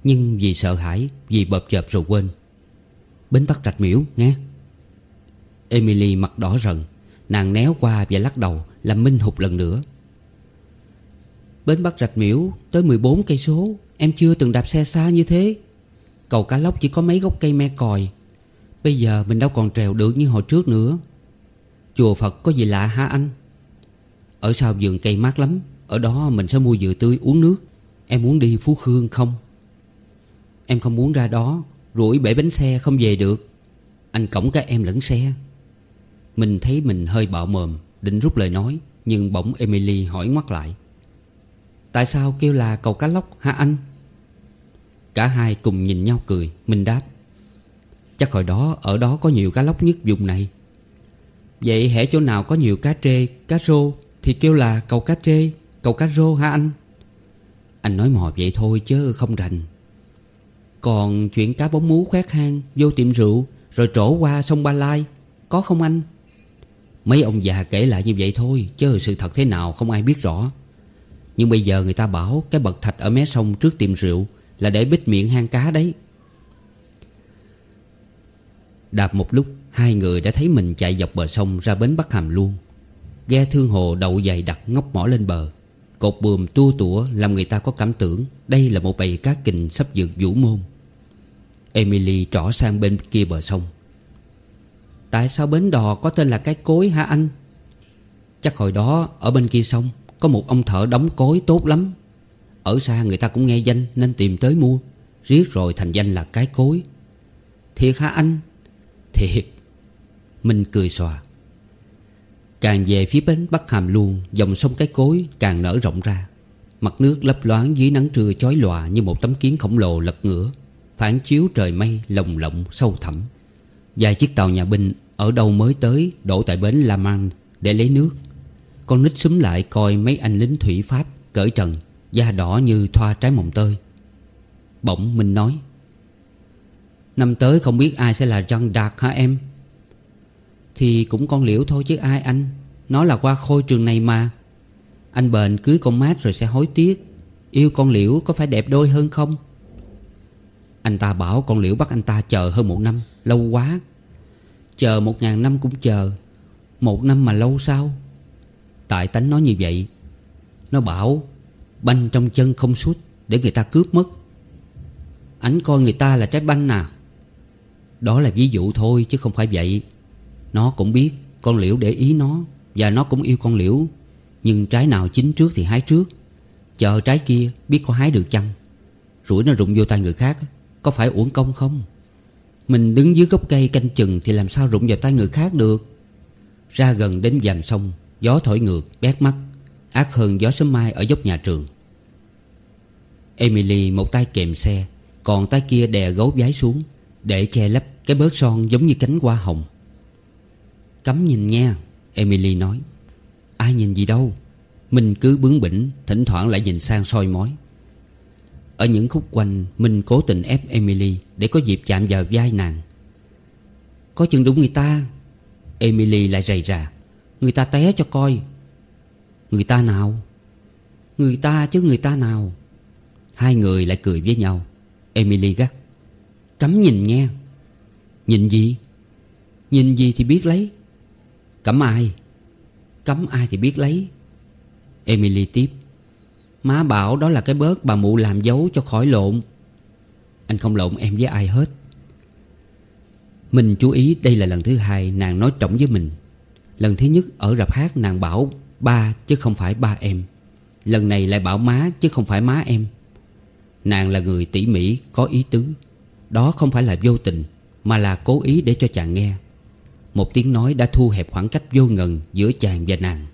Nhưng vì sợ hãi, Vì bợp chợp rồi quên. Bến bắt rạch miễu, nghe. Emily mặt đỏ rần, Nàng néo qua và lắc đầu, Làm Minh hụt lần nữa. Bến Bắc Rạch Miễu, tới 14 cây số, Em chưa từng đạp xe xa như thế. Cầu Cá Lóc chỉ có mấy gốc cây me còi. Bây giờ mình đâu còn trèo được như hồi trước nữa. Chùa Phật có gì lạ hả anh? Ở sau vườn cây mát lắm. Ở đó mình sẽ mua dừa tươi uống nước. Em muốn đi Phú Khương không? Em không muốn ra đó Rủi bể bánh xe không về được. Anh cổng cả em lẫn xe. Mình thấy mình hơi bạo mồm Định rút lời nói Nhưng bỗng Emily hỏi ngoắt lại. Tại sao kêu là cầu cá lóc hả anh? Cả hai cùng nhìn nhau cười mình đáp. Chắc hồi đó ở đó có nhiều cá lóc nhất vùng này. Vậy hễ chỗ nào có nhiều cá trê, cá rô Thì kêu là cầu cá trê, Cậu cá rô hả anh? Anh nói mò vậy thôi chứ không rành. Còn chuyện cá bóng mú khoét hang, Vô tiệm rượu, Rồi trổ qua sông Ba Lai, Có không anh? Mấy ông già kể lại như vậy thôi, Chứ sự thật thế nào không ai biết rõ. Nhưng bây giờ người ta bảo Cái bậc thạch ở mé sông trước tiệm rượu Là để bích miệng hang cá đấy. Đạp một lúc, Hai người đã thấy mình chạy dọc bờ sông ra bến Bắc Hàm luôn Ghe thương hồ đậu dày đặt ngóc mỏ lên bờ. Cột buồm tua tủa làm người ta có cảm tưởng. Đây là một bầy cá kình sắp vượt vũ môn. Emily trỏ sang bên kia bờ sông. Tại sao bến đò có tên là cái cối hả anh? Chắc hồi đó, ở bên kia sông, Có một ông thợ đóng cối tốt lắm. Ở xa người ta cũng nghe danh, nên tìm tới mua. Riết rồi thành danh là cái cối. Thiệt hả anh? Thiệt. Mình cười xòa. Càng về phía bến Bắc Hàm Luông, Dòng sông Cái Cối càng nở rộng ra. Mặt nước lấp loáng dưới nắng trưa chói lòa Như một tấm kiến khổng lồ lật ngửa, Phản chiếu trời mây lồng lộng sâu thẳm. Vài chiếc tàu nhà binh Ở đâu mới tới Đổ tại bến La Mang Để lấy nước. Con nít xúm lại coi mấy anh lính thủy Pháp Cởi trần, Da đỏ như thoa trái mồng tơi. Bỗng Minh nói, Năm tới không biết ai sẽ là Jean Đạt hả em? Thì cũng con liễu thôi chứ ai anh? Nó là qua khôi trường này mà. Anh bền cưới con mát rồi sẽ hối tiếc. Yêu con liễu có phải đẹp đôi hơn không? Anh ta bảo con liễu bắt anh ta chờ hơn một năm, Lâu quá. Chờ một ngàn năm cũng chờ. Một năm mà lâu sao? Tại tánh nó như vậy. Nó bảo, Banh trong chân không suốt, Để người ta cướp mất. Ảnh coi người ta là trái banh nào đó là ví dụ thôi chứ không phải vậy. Nó cũng biết con liễu để ý nó, Và nó cũng yêu con liễu. Nhưng trái nào chín trước thì hái trước. Chờ trái kia biết có hái được chăng? Rủi nó rụng vô tay người khác, Có phải uổng công không? Mình đứng dưới gốc cây canh chừng Thì làm sao rụng vào tay người khác được? Ra gần đến dàn sông, Gió thổi ngược, bét mắt. Ác hơn gió sớm mai ở dốc nhà trường. Emily một tay kèm xe, Còn tay kia đè gấu vái xuống, Để che lấp cái bớt son giống như cánh hoa hồng. Cấm nhìn nghe, Emily nói. Ai nhìn gì đâu. Minh cứ bướng bỉnh, Thỉnh thoảng lại nhìn sang soi mói. Ở những khúc quanh Minh cố tình ép Emily Để có dịp chạm vào vai nàng. Có chừng đúng người ta. Emily lại rầy rà. Người ta té cho coi. Người ta nào? Người ta chứ người ta nào? Hai người lại cười với nhau. Emily gắt. Cấm nhìn nghe. Nhìn gì? Nhìn gì thì biết lấy. Cấm ai? Cấm ai thì biết lấy. Emily tiếp. Má bảo đó là cái bớt bà mụ làm dấu cho khỏi lộn. Anh không lộn em với ai hết. Mình chú ý đây là lần thứ hai nàng nói trọng với mình. Lần thứ nhất ở rạp hát nàng bảo Ba chứ không phải ba em. Lần này lại bảo má chứ không phải má em. Nàng là người tỉ mỉ, Có ý tứ. Đó không phải là vô tình, Mà là cố ý để cho chàng nghe. Một tiếng nói đã thu hẹp khoảng cách vô ngần Giữa chàng và nàng.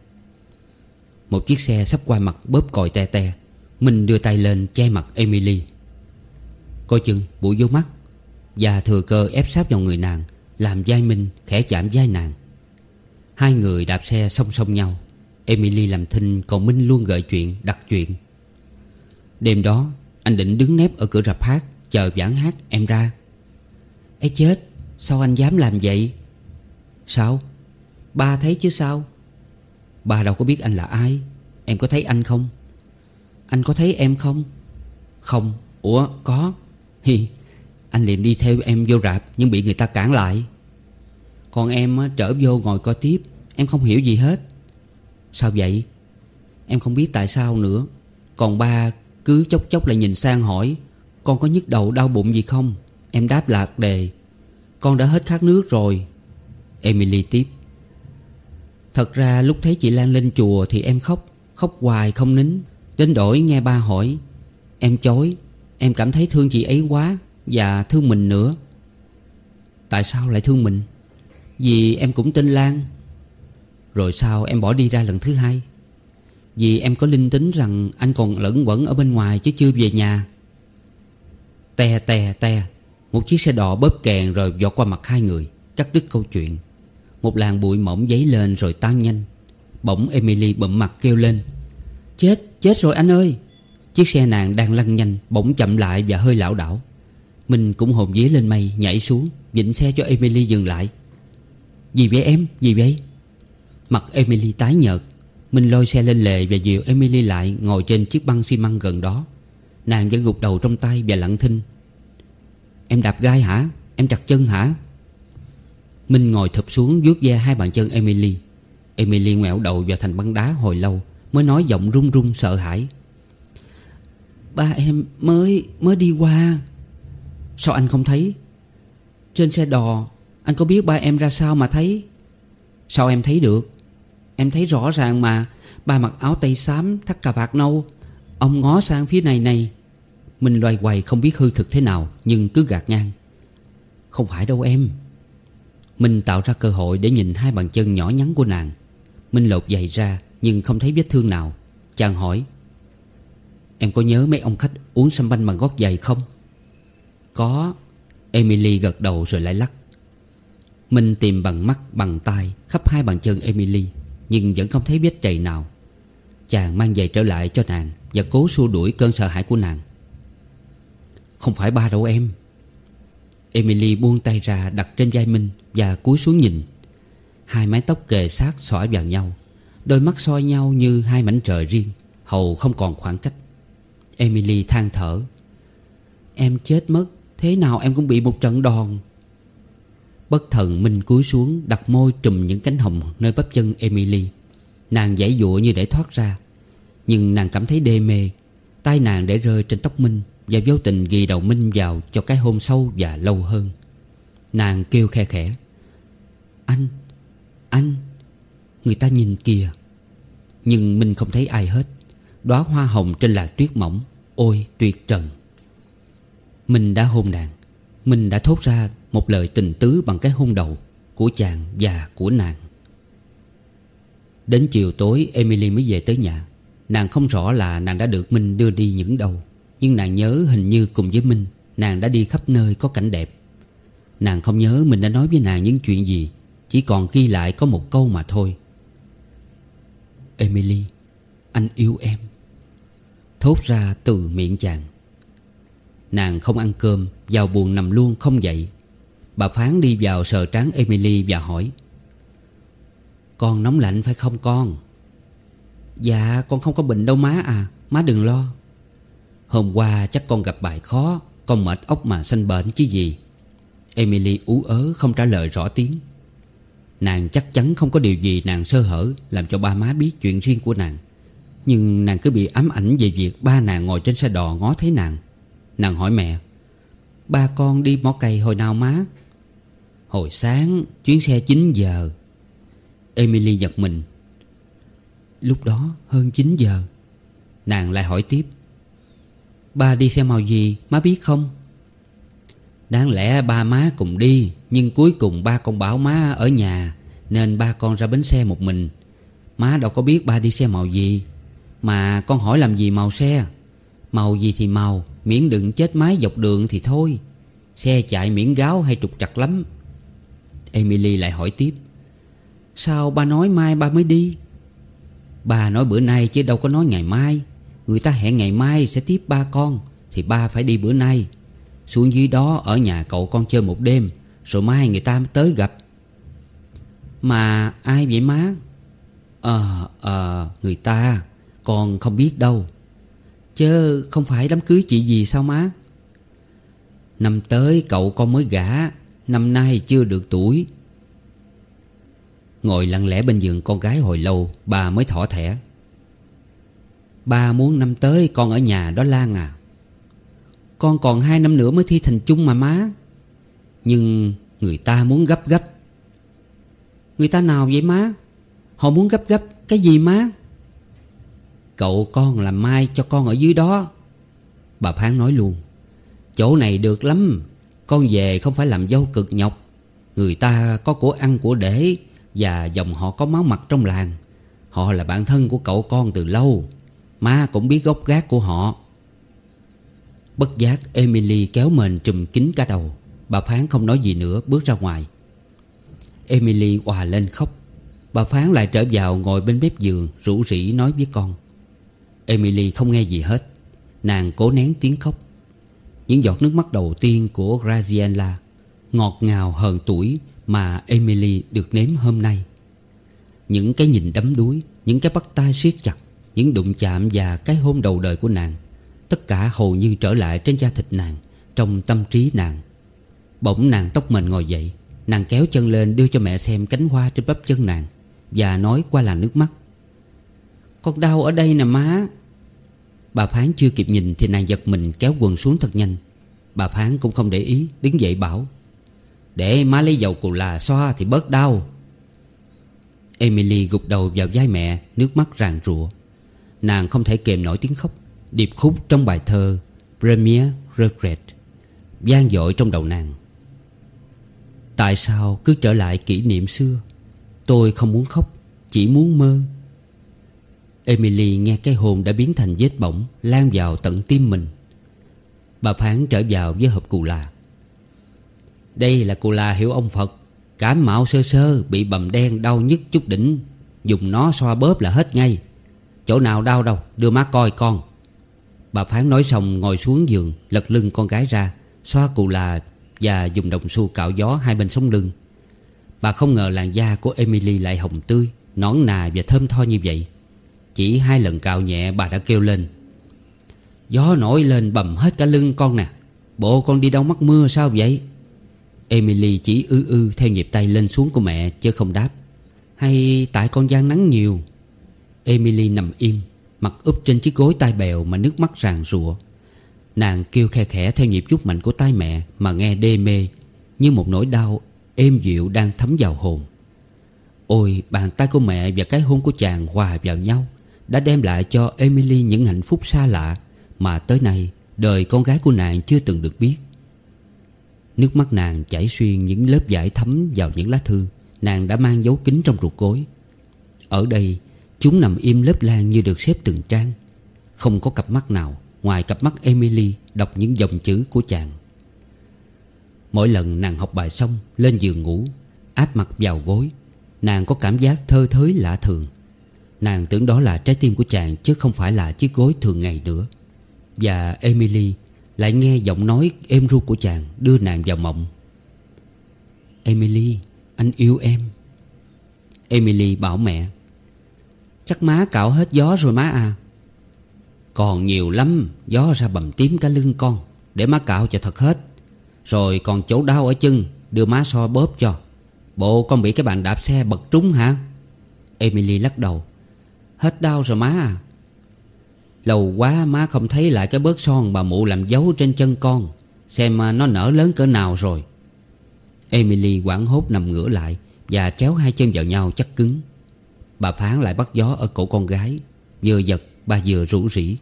Một chiếc xe sắp qua mặt bóp còi te te, Minh đưa tay lên che mặt Emily. Coi chừng bụi vô mắt, Và thừa cơ ép sát vào người nàng, Làm vai Minh khẽ chạm vai nàng. Hai người đạp xe song song nhau, Emily làm thinh Còn Minh luôn gợi chuyện, đặt chuyện. Đêm đó, Anh định đứng nép ở cửa rạp hát, Chờ giảng hát em ra. Ấy chết, Sao anh dám làm vậy? Sao? Ba thấy chứ sao? Ba đâu có biết anh là ai. Em có thấy anh không? Anh có thấy em không? Không. Ủa, có. Hi. Anh liền đi theo em vô rạp Nhưng bị người ta cản lại. Còn em trở vô ngồi coi tiếp. Em không hiểu gì hết. Sao vậy? Em không biết tại sao nữa. Còn ba cứ chốc chốc lại nhìn sang hỏi, Con có nhức đầu, đau bụng gì không? Em đáp lạc đề, Con đã hết khát nước rồi. Emily tiếp. Thật ra lúc thấy chị Lan lên chùa Thì em khóc Khóc hoài không nín. Đến đổi nghe ba hỏi Em chối Em cảm thấy thương chị ấy quá Và thương mình nữa. Tại sao lại thương mình? Vì em cũng tên Lan. Rồi sao em bỏ đi ra lần thứ hai? Vì em có linh tính rằng Anh còn lẫn quẩn ở bên ngoài chứ chưa về nhà. Tè tè tè, Một chiếc xe đỏ bóp kèn rồi vọt qua mặt hai người Cắt đứt câu chuyện. Một làn bụi mỏng giấy lên rồi tan nhanh. Bỗng Emily bậm mặt kêu lên. Chết, chết rồi anh ơi! Chiếc xe nàng đang lăn nhanh Bỗng chậm lại và hơi lảo đảo. Mình cũng hồn vía lên mây nhảy xuống Vịnh xe cho Emily dừng lại. Gì vậy em, gì vậy? Mặt Emily tái nhợt. Mình lôi xe lên lề và dìu Emily lại Ngồi trên chiếc băng xi măng gần đó. Nàng vẫn gục đầu trong tay và lặng thinh. Em đạp gai hả? Em chặt chân hả? Minh ngồi thụp xuống vuốt ve hai bàn chân Emily. Emily ngoẹo đầu vào thành băng đá hồi lâu, Mới nói giọng run run sợ hãi. Ba em mới mới đi qua. Sao anh không thấy? Trên xe đò, Anh có biết ba em ra sao mà thấy? Sao em thấy được? Em thấy rõ ràng mà, Ba mặc áo tây xám, thắt cà vạt nâu. Ông ngó sang phía này này. Mình loay hoay không biết hư thực thế nào, Nhưng cứ gạt ngang. Không phải đâu em minh tạo ra cơ hội để nhìn hai bàn chân nhỏ nhắn của nàng. Minh lột giày ra, Nhưng không thấy vết thương nào. Chàng hỏi, Em có nhớ mấy ông khách uống sâm banh bằng gót giày không? Có. Emily gật đầu rồi lại lắc. Minh tìm bằng mắt, bằng tay Khắp hai bàn chân Emily, nhưng vẫn không thấy vết chày nào. Chàng mang giày trở lại cho nàng Và cố xua đuổi cơn sợ hãi của nàng. Không phải ba đâu em. Emily buông tay ra đặt trên vai Minh Và cúi xuống nhìn. Hai mái tóc kề sát xõa vào nhau, Đôi mắt soi nhau như hai mảnh trời riêng, Hầu không còn khoảng cách. Emily than thở, Em chết mất, Thế nào em cũng bị một trận đòn. Bất thần Minh cúi xuống Đặt môi trùm những cánh hồng Nơi bắp chân Emily. Nàng giải dụa như để thoát ra, Nhưng nàng cảm thấy đê mê tay nàng để rơi trên tóc Minh. Và vô tình ghi đầu Minh vào Cho cái hôn sâu và lâu hơn. Nàng kêu khe khẽ. Anh Anh. Người ta nhìn kìa. Nhưng Minh không thấy ai hết. Đóa hoa hồng trên là tuyết mỏng, Ôi tuyệt trần. Minh đã hôn nàng. Minh đã thốt ra một lời tình tứ bằng cái hôn đầu Của chàng và của nàng. Đến chiều tối Emily mới về tới nhà. Nàng không rõ là nàng đã được Minh đưa đi những đâu. Nhưng nàng nhớ hình như cùng với Minh, Nàng đã đi khắp nơi có cảnh đẹp. Nàng không nhớ mình đã nói với nàng những chuyện gì, Chỉ còn ghi lại có một câu mà thôi. Emily, Anh yêu em. Thốt ra từ miệng chàng. Nàng không ăn cơm, Vào buồn nằm luôn không dậy. Bà Phán đi vào sờ trán Emily và hỏi, Con nóng lạnh phải không con? Dạ con không có bệnh đâu má à Má đừng lo. Hôm qua chắc con gặp bài khó, Con mệt ốc mà sanh bệnh chứ gì. Emily ú ớ không trả lời rõ tiếng. Nàng chắc chắn không có điều gì nàng sơ hở, Làm cho ba má biết chuyện riêng của nàng. Nhưng nàng cứ bị ám ảnh về việc ba nàng ngồi trên xe đò ngó thấy nàng. Nàng hỏi mẹ, Ba con đi mỏ cày hồi nào má? Hồi sáng, chuyến xe 9 giờ. Emily giật mình. Lúc đó hơn 9 giờ. Nàng lại hỏi tiếp Ba đi xe màu gì, má biết không? Đáng lẽ ba má cùng đi, Nhưng cuối cùng ba con bảo má ở nhà, Nên ba con ra bến xe một mình. Má đâu có biết ba đi xe màu gì, Mà con hỏi làm gì màu xe? Màu gì thì màu, Miễn đừng chết mái dọc đường thì thôi. Xe chạy miễn gáo hay trục chặt lắm. Emily lại hỏi tiếp. Sao ba nói mai ba mới đi? Ba nói bữa nay chứ đâu có nói ngày mai. Người ta hẹn ngày mai sẽ tiếp ba con, Thì ba phải đi bữa nay. Xuống dưới đó ở nhà cậu con chơi một đêm, Rồi mai người ta tới gặp. Mà ai vậy má? Ờ ờ người ta, Con không biết đâu. Chứ không phải đám cưới chị gì sao má? Năm tới cậu con mới gả, Năm nay chưa được tuổi. Ngồi lặng lẽ bên giường con gái hồi lâu, Bà mới thỏ thẻ. Ba muốn năm tới con ở nhà đó Lan à. Con còn hai năm nữa mới thi thành chung mà má. Nhưng người ta muốn gấp gấp. Người ta nào vậy má? Họ muốn gấp gấp cái gì má? Cậu con làm mai cho con ở dưới đó. Bà Phán nói luôn. Chỗ này được lắm. Con về không phải làm dâu cực nhọc. Người ta có của ăn của để Và dòng họ có máu mặt trong làng. Họ là bạn thân của cậu con từ lâu. Má cũng biết gốc gác của họ. Bất giác Emily kéo mền trùm kín cả đầu. Bà Phán không nói gì nữa, bước ra ngoài. Emily hòa lên khóc. Bà Phán lại trở vào ngồi bên bếp giường, Rủ rỉ nói với con. Emily không nghe gì hết. Nàng cố nén tiếng khóc. Những giọt nước mắt đầu tiên của Graziella Ngọt ngào hờn tuổi Mà Emily được nếm hôm nay. Những cái nhìn đắm đuối, Những cái bắt tay siết chặt những đụng chạm và cái hôn đầu đời của nàng. Tất cả hầu như trở lại trên da thịt nàng, Trong tâm trí nàng. Bỗng nàng tóc mình ngồi dậy, Nàng kéo chân lên đưa cho mẹ xem cánh hoa trên bắp chân nàng Và nói qua là nước mắt. Con đau ở đây nè má. Bà Phán chưa kịp nhìn Thì nàng giật mình kéo quần xuống thật nhanh. Bà Phán cũng không để ý, Đứng dậy bảo, Để má lấy dầu cù là xoa thì bớt đau. Emily gục đầu vào vai mẹ, Nước mắt ràn rụa. Nàng không thể kềm nổi tiếng khóc. Điệp khúc trong bài thơ Premier Regret gian dội trong đầu nàng. Tại sao cứ trở lại kỷ niệm xưa? Tôi không muốn khóc, Chỉ muốn mơ. Emily nghe cái hồn đã biến thành vết bỏng, Lan vào tận tim mình. Bà Phán trở vào với hộp cù la. Đây là cù la hiểu ông Phật. Cảm mạo sơ sơ Bị bầm đen đau nhức chút đỉnh. Dùng nó xoa bóp là hết ngay. Chỗ nào đau đâu, Đưa má coi con. Bà Phán nói xong ngồi xuống giường, Lật lưng con gái ra, Xoa cụ là Và dùng đồng xu cạo gió hai bên sống lưng. Bà không ngờ làn da của Emily lại hồng tươi, Nõn nà và thơm tho như vậy. Chỉ hai lần cạo nhẹ, bà đã kêu lên. Gió nổi lên bầm hết cả lưng con nè. Bộ con đi đâu mắc mưa sao vậy? Emily chỉ ư ư theo nhịp tay lên xuống của mẹ, chứ không đáp. Hay tại con gian nắng nhiều? Emily nằm im Mặt úp trên chiếc gối tai bèo mà nước mắt ràn rụa. Nàng kêu khe khẽ theo nhịp chút mạnh của tay mẹ Mà nghe đê mê, Như một nỗi đau êm dịu đang thấm vào hồn. Ôi, bàn tay của mẹ và cái hôn của chàng hòa vào nhau, Đã đem lại cho Emily những hạnh phúc xa lạ Mà tới nay đời con gái của nàng chưa từng được biết. Nước mắt nàng chảy xuyên những lớp vải thấm vào những lá thư Nàng đã mang dấu kín trong ruột gối. Ở đây chúng nằm im lớp lan như được xếp từng trang. Không có cặp mắt nào Ngoài cặp mắt Emily đọc những dòng chữ của chàng. Mỗi lần nàng học bài xong, Lên giường ngủ, Áp mặt vào gối, Nàng có cảm giác thơ thới lạ thường. Nàng tưởng đó là trái tim của chàng Chứ không phải là chiếc gối thường ngày nữa. Và Emily lại nghe giọng nói êm ru của chàng Đưa nàng vào mộng. Emily, Anh yêu em. Emily bảo mẹ Chắc má cạo hết gió rồi má à. Còn nhiều lắm, Gió ra bầm tím cả lưng con, Để má cạo cho thật hết. Rồi còn chỗ đau ở chân, Đưa má so bóp cho. Bộ con bị cái bàn đạp xe bật trúng hả? Emily lắc đầu. Hết đau rồi má à. Lâu quá má không thấy lại cái bớt son bà mụ làm dấu trên chân con, Xem nó nở lớn cỡ nào rồi. Emily quảng hốt nằm ngửa lại Và chéo hai chân vào nhau chắc cứng. Bà Phán lại bắt gió ở cổ con gái. Vừa giật bà vừa rủ rỉ.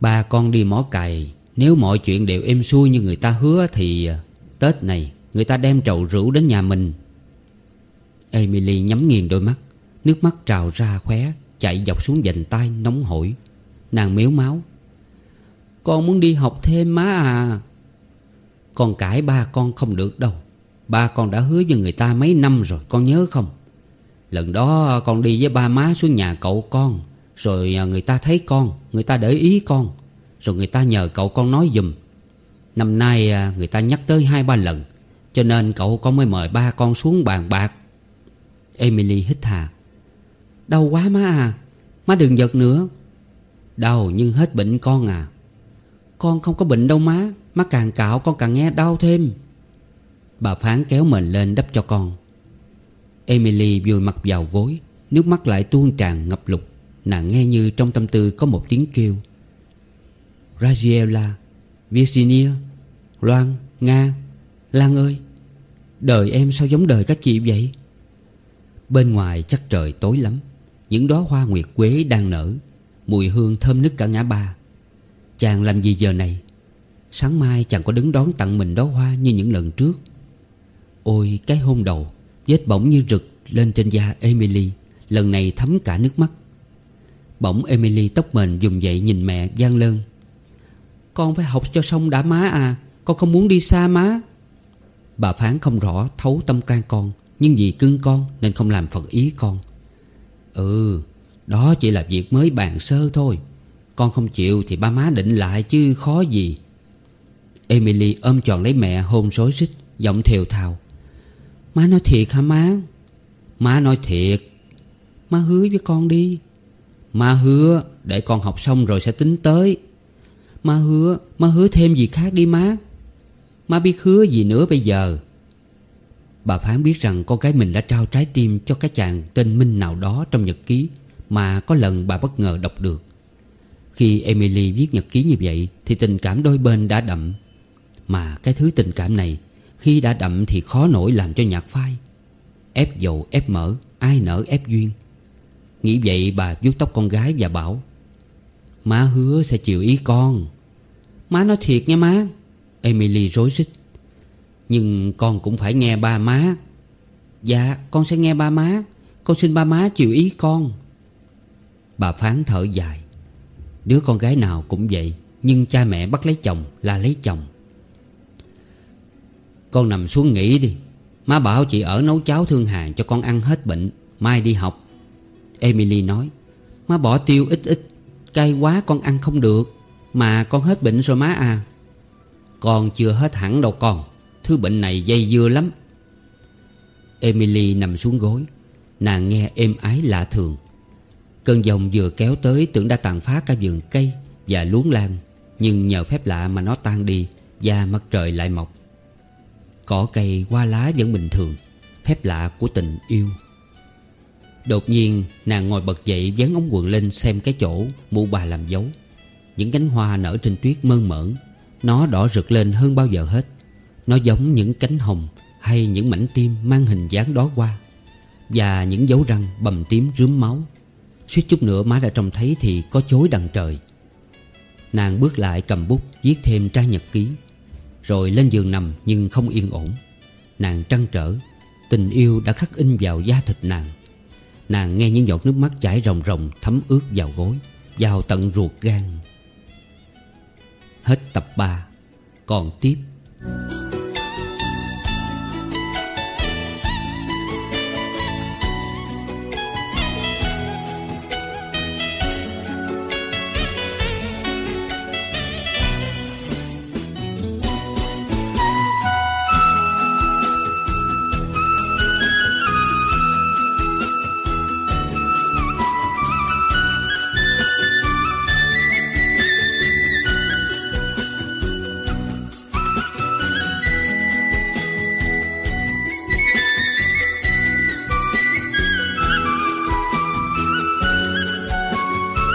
Ba con đi mỏ cày. Nếu mọi chuyện đều êm xuôi như người ta hứa Thì à, Tết này người ta đem trầu rượu đến nhà mình. Emily nhắm nghiền đôi mắt. Nước mắt trào ra khóe Chạy dọc xuống dành tay nóng hổi. Nàng méo máu. Con muốn đi học thêm má à. Con cãi ba con không được đâu. Ba con đã hứa với người ta mấy năm rồi, Con nhớ không? Lần đó con đi với ba má xuống nhà cậu con, Rồi à, người ta thấy con, Người ta để ý con, Rồi người ta nhờ cậu con nói dùm Năm nay à, người ta nhắc tới hai ba lần, Cho nên cậu con mới mời ba con xuống bàn bạc. Emily hít hà. Đau quá má à Má đừng giật nữa. Đau nhưng hết bệnh con à. Con không có bệnh đâu má Má càng cạo con càng nghe đau thêm. Bà Phán kéo mình lên đắp cho con. Emily vùi mặt vào gối, Nước mắt lại tuôn tràn ngập lục. Nàng nghe như trong tâm tư có một tiếng kêu. Raziella, Virginia, Loan, Nga, Lan ơi, Đời em sao giống đời các chị vậy? Bên ngoài chắc trời tối lắm, Những đóa hoa nguyệt quế đang nở, Mùi hương thơm nức cả ngã ba. Chàng làm gì giờ này? Sáng mai chàng có đứng đón tặng mình đóa hoa như những lần trước. Ôi, cái hôn đầu Vết bỏng như rực lên trên da Emily. Lần này thấm cả nước mắt. Bỗng Emily tóc mền dùng dậy nhìn mẹ gian lơn. Con phải học cho xong đã má à Con không muốn đi xa má. Bà Phán không rõ thấu tâm can con, Nhưng vì cưng con nên không làm phật ý con. Ừ Đó chỉ là việc mới bàn sơ thôi, Con không chịu thì ba má định lại chứ khó gì. Emily ôm tròn lấy mẹ hôn rối rít, Giọng thều thào. Má nói thiệt hả má? Má nói thiệt. Má hứa với con đi. Má hứa để con học xong rồi sẽ tính tới. Má hứa Má hứa thêm gì khác đi má. Má biết hứa gì nữa bây giờ. Bà Phán biết rằng con gái mình đã trao trái tim cho cái chàng tên Minh nào đó trong nhật ký Mà có lần bà bất ngờ đọc được. Khi Emily viết nhật ký như vậy Thì tình cảm đôi bên đã đậm. Mà cái thứ tình cảm này khi đã đậm thì khó nổi làm cho nhạc phai. Ép dầu, ép mỡ, Ai nỡ ép duyên. Nghĩ vậy bà vuốt tóc con gái và bảo, Má hứa sẽ chịu ý con. Má nói thiệt nha má, Emily rối rít. Nhưng con cũng phải nghe ba má. Dạ con sẽ nghe ba má. Con xin ba má chịu ý con. Bà phán thở dài, Đứa con gái nào cũng vậy, Nhưng cha mẹ bắt lấy chồng là lấy chồng. Con nằm xuống nghỉ đi. Má bảo chị ở nấu cháo thương hàng cho con ăn hết bệnh. Mai đi học. Emily nói, Má bỏ tiêu ít ít, Cay quá con ăn không được. Mà con hết bệnh rồi má à. Con chưa hết hẳn đâu con. Thứ bệnh này dây dưa lắm. Emily nằm xuống gối. Nàng nghe êm ái lạ thường. Cơn giông vừa kéo tới tưởng đã tàn phá cả vườn cây Và luống lan, Nhưng nhờ phép lạ mà nó tan đi Và mặt trời lại mọc. Cỏ cây hoa lá vẫn bình thường, Phép lạ của tình yêu. Đột nhiên, nàng ngồi bật dậy dán ống quần lên xem cái chỗ mụ bà làm dấu. Những cánh hoa nở trên tuyết mơn mởn, Nó đỏ rực lên hơn bao giờ hết. Nó giống những cánh hồng hay những mảnh tim mang hình dáng đó qua, Và những dấu răng bầm tím rướm máu. Suýt chút nữa má đã trông thấy thì có chối đằng trời. Nàng bước lại cầm bút viết thêm trang nhật ký. Rồi lên giường nằm nhưng không yên ổn. Nàng trăn trở, Tình yêu đã khắc in vào da thịt nàng. Nàng nghe những giọt nước mắt chảy ròng ròng Thấm ướt vào gối, Vào tận ruột gan. Hết tập 3 Còn tiếp.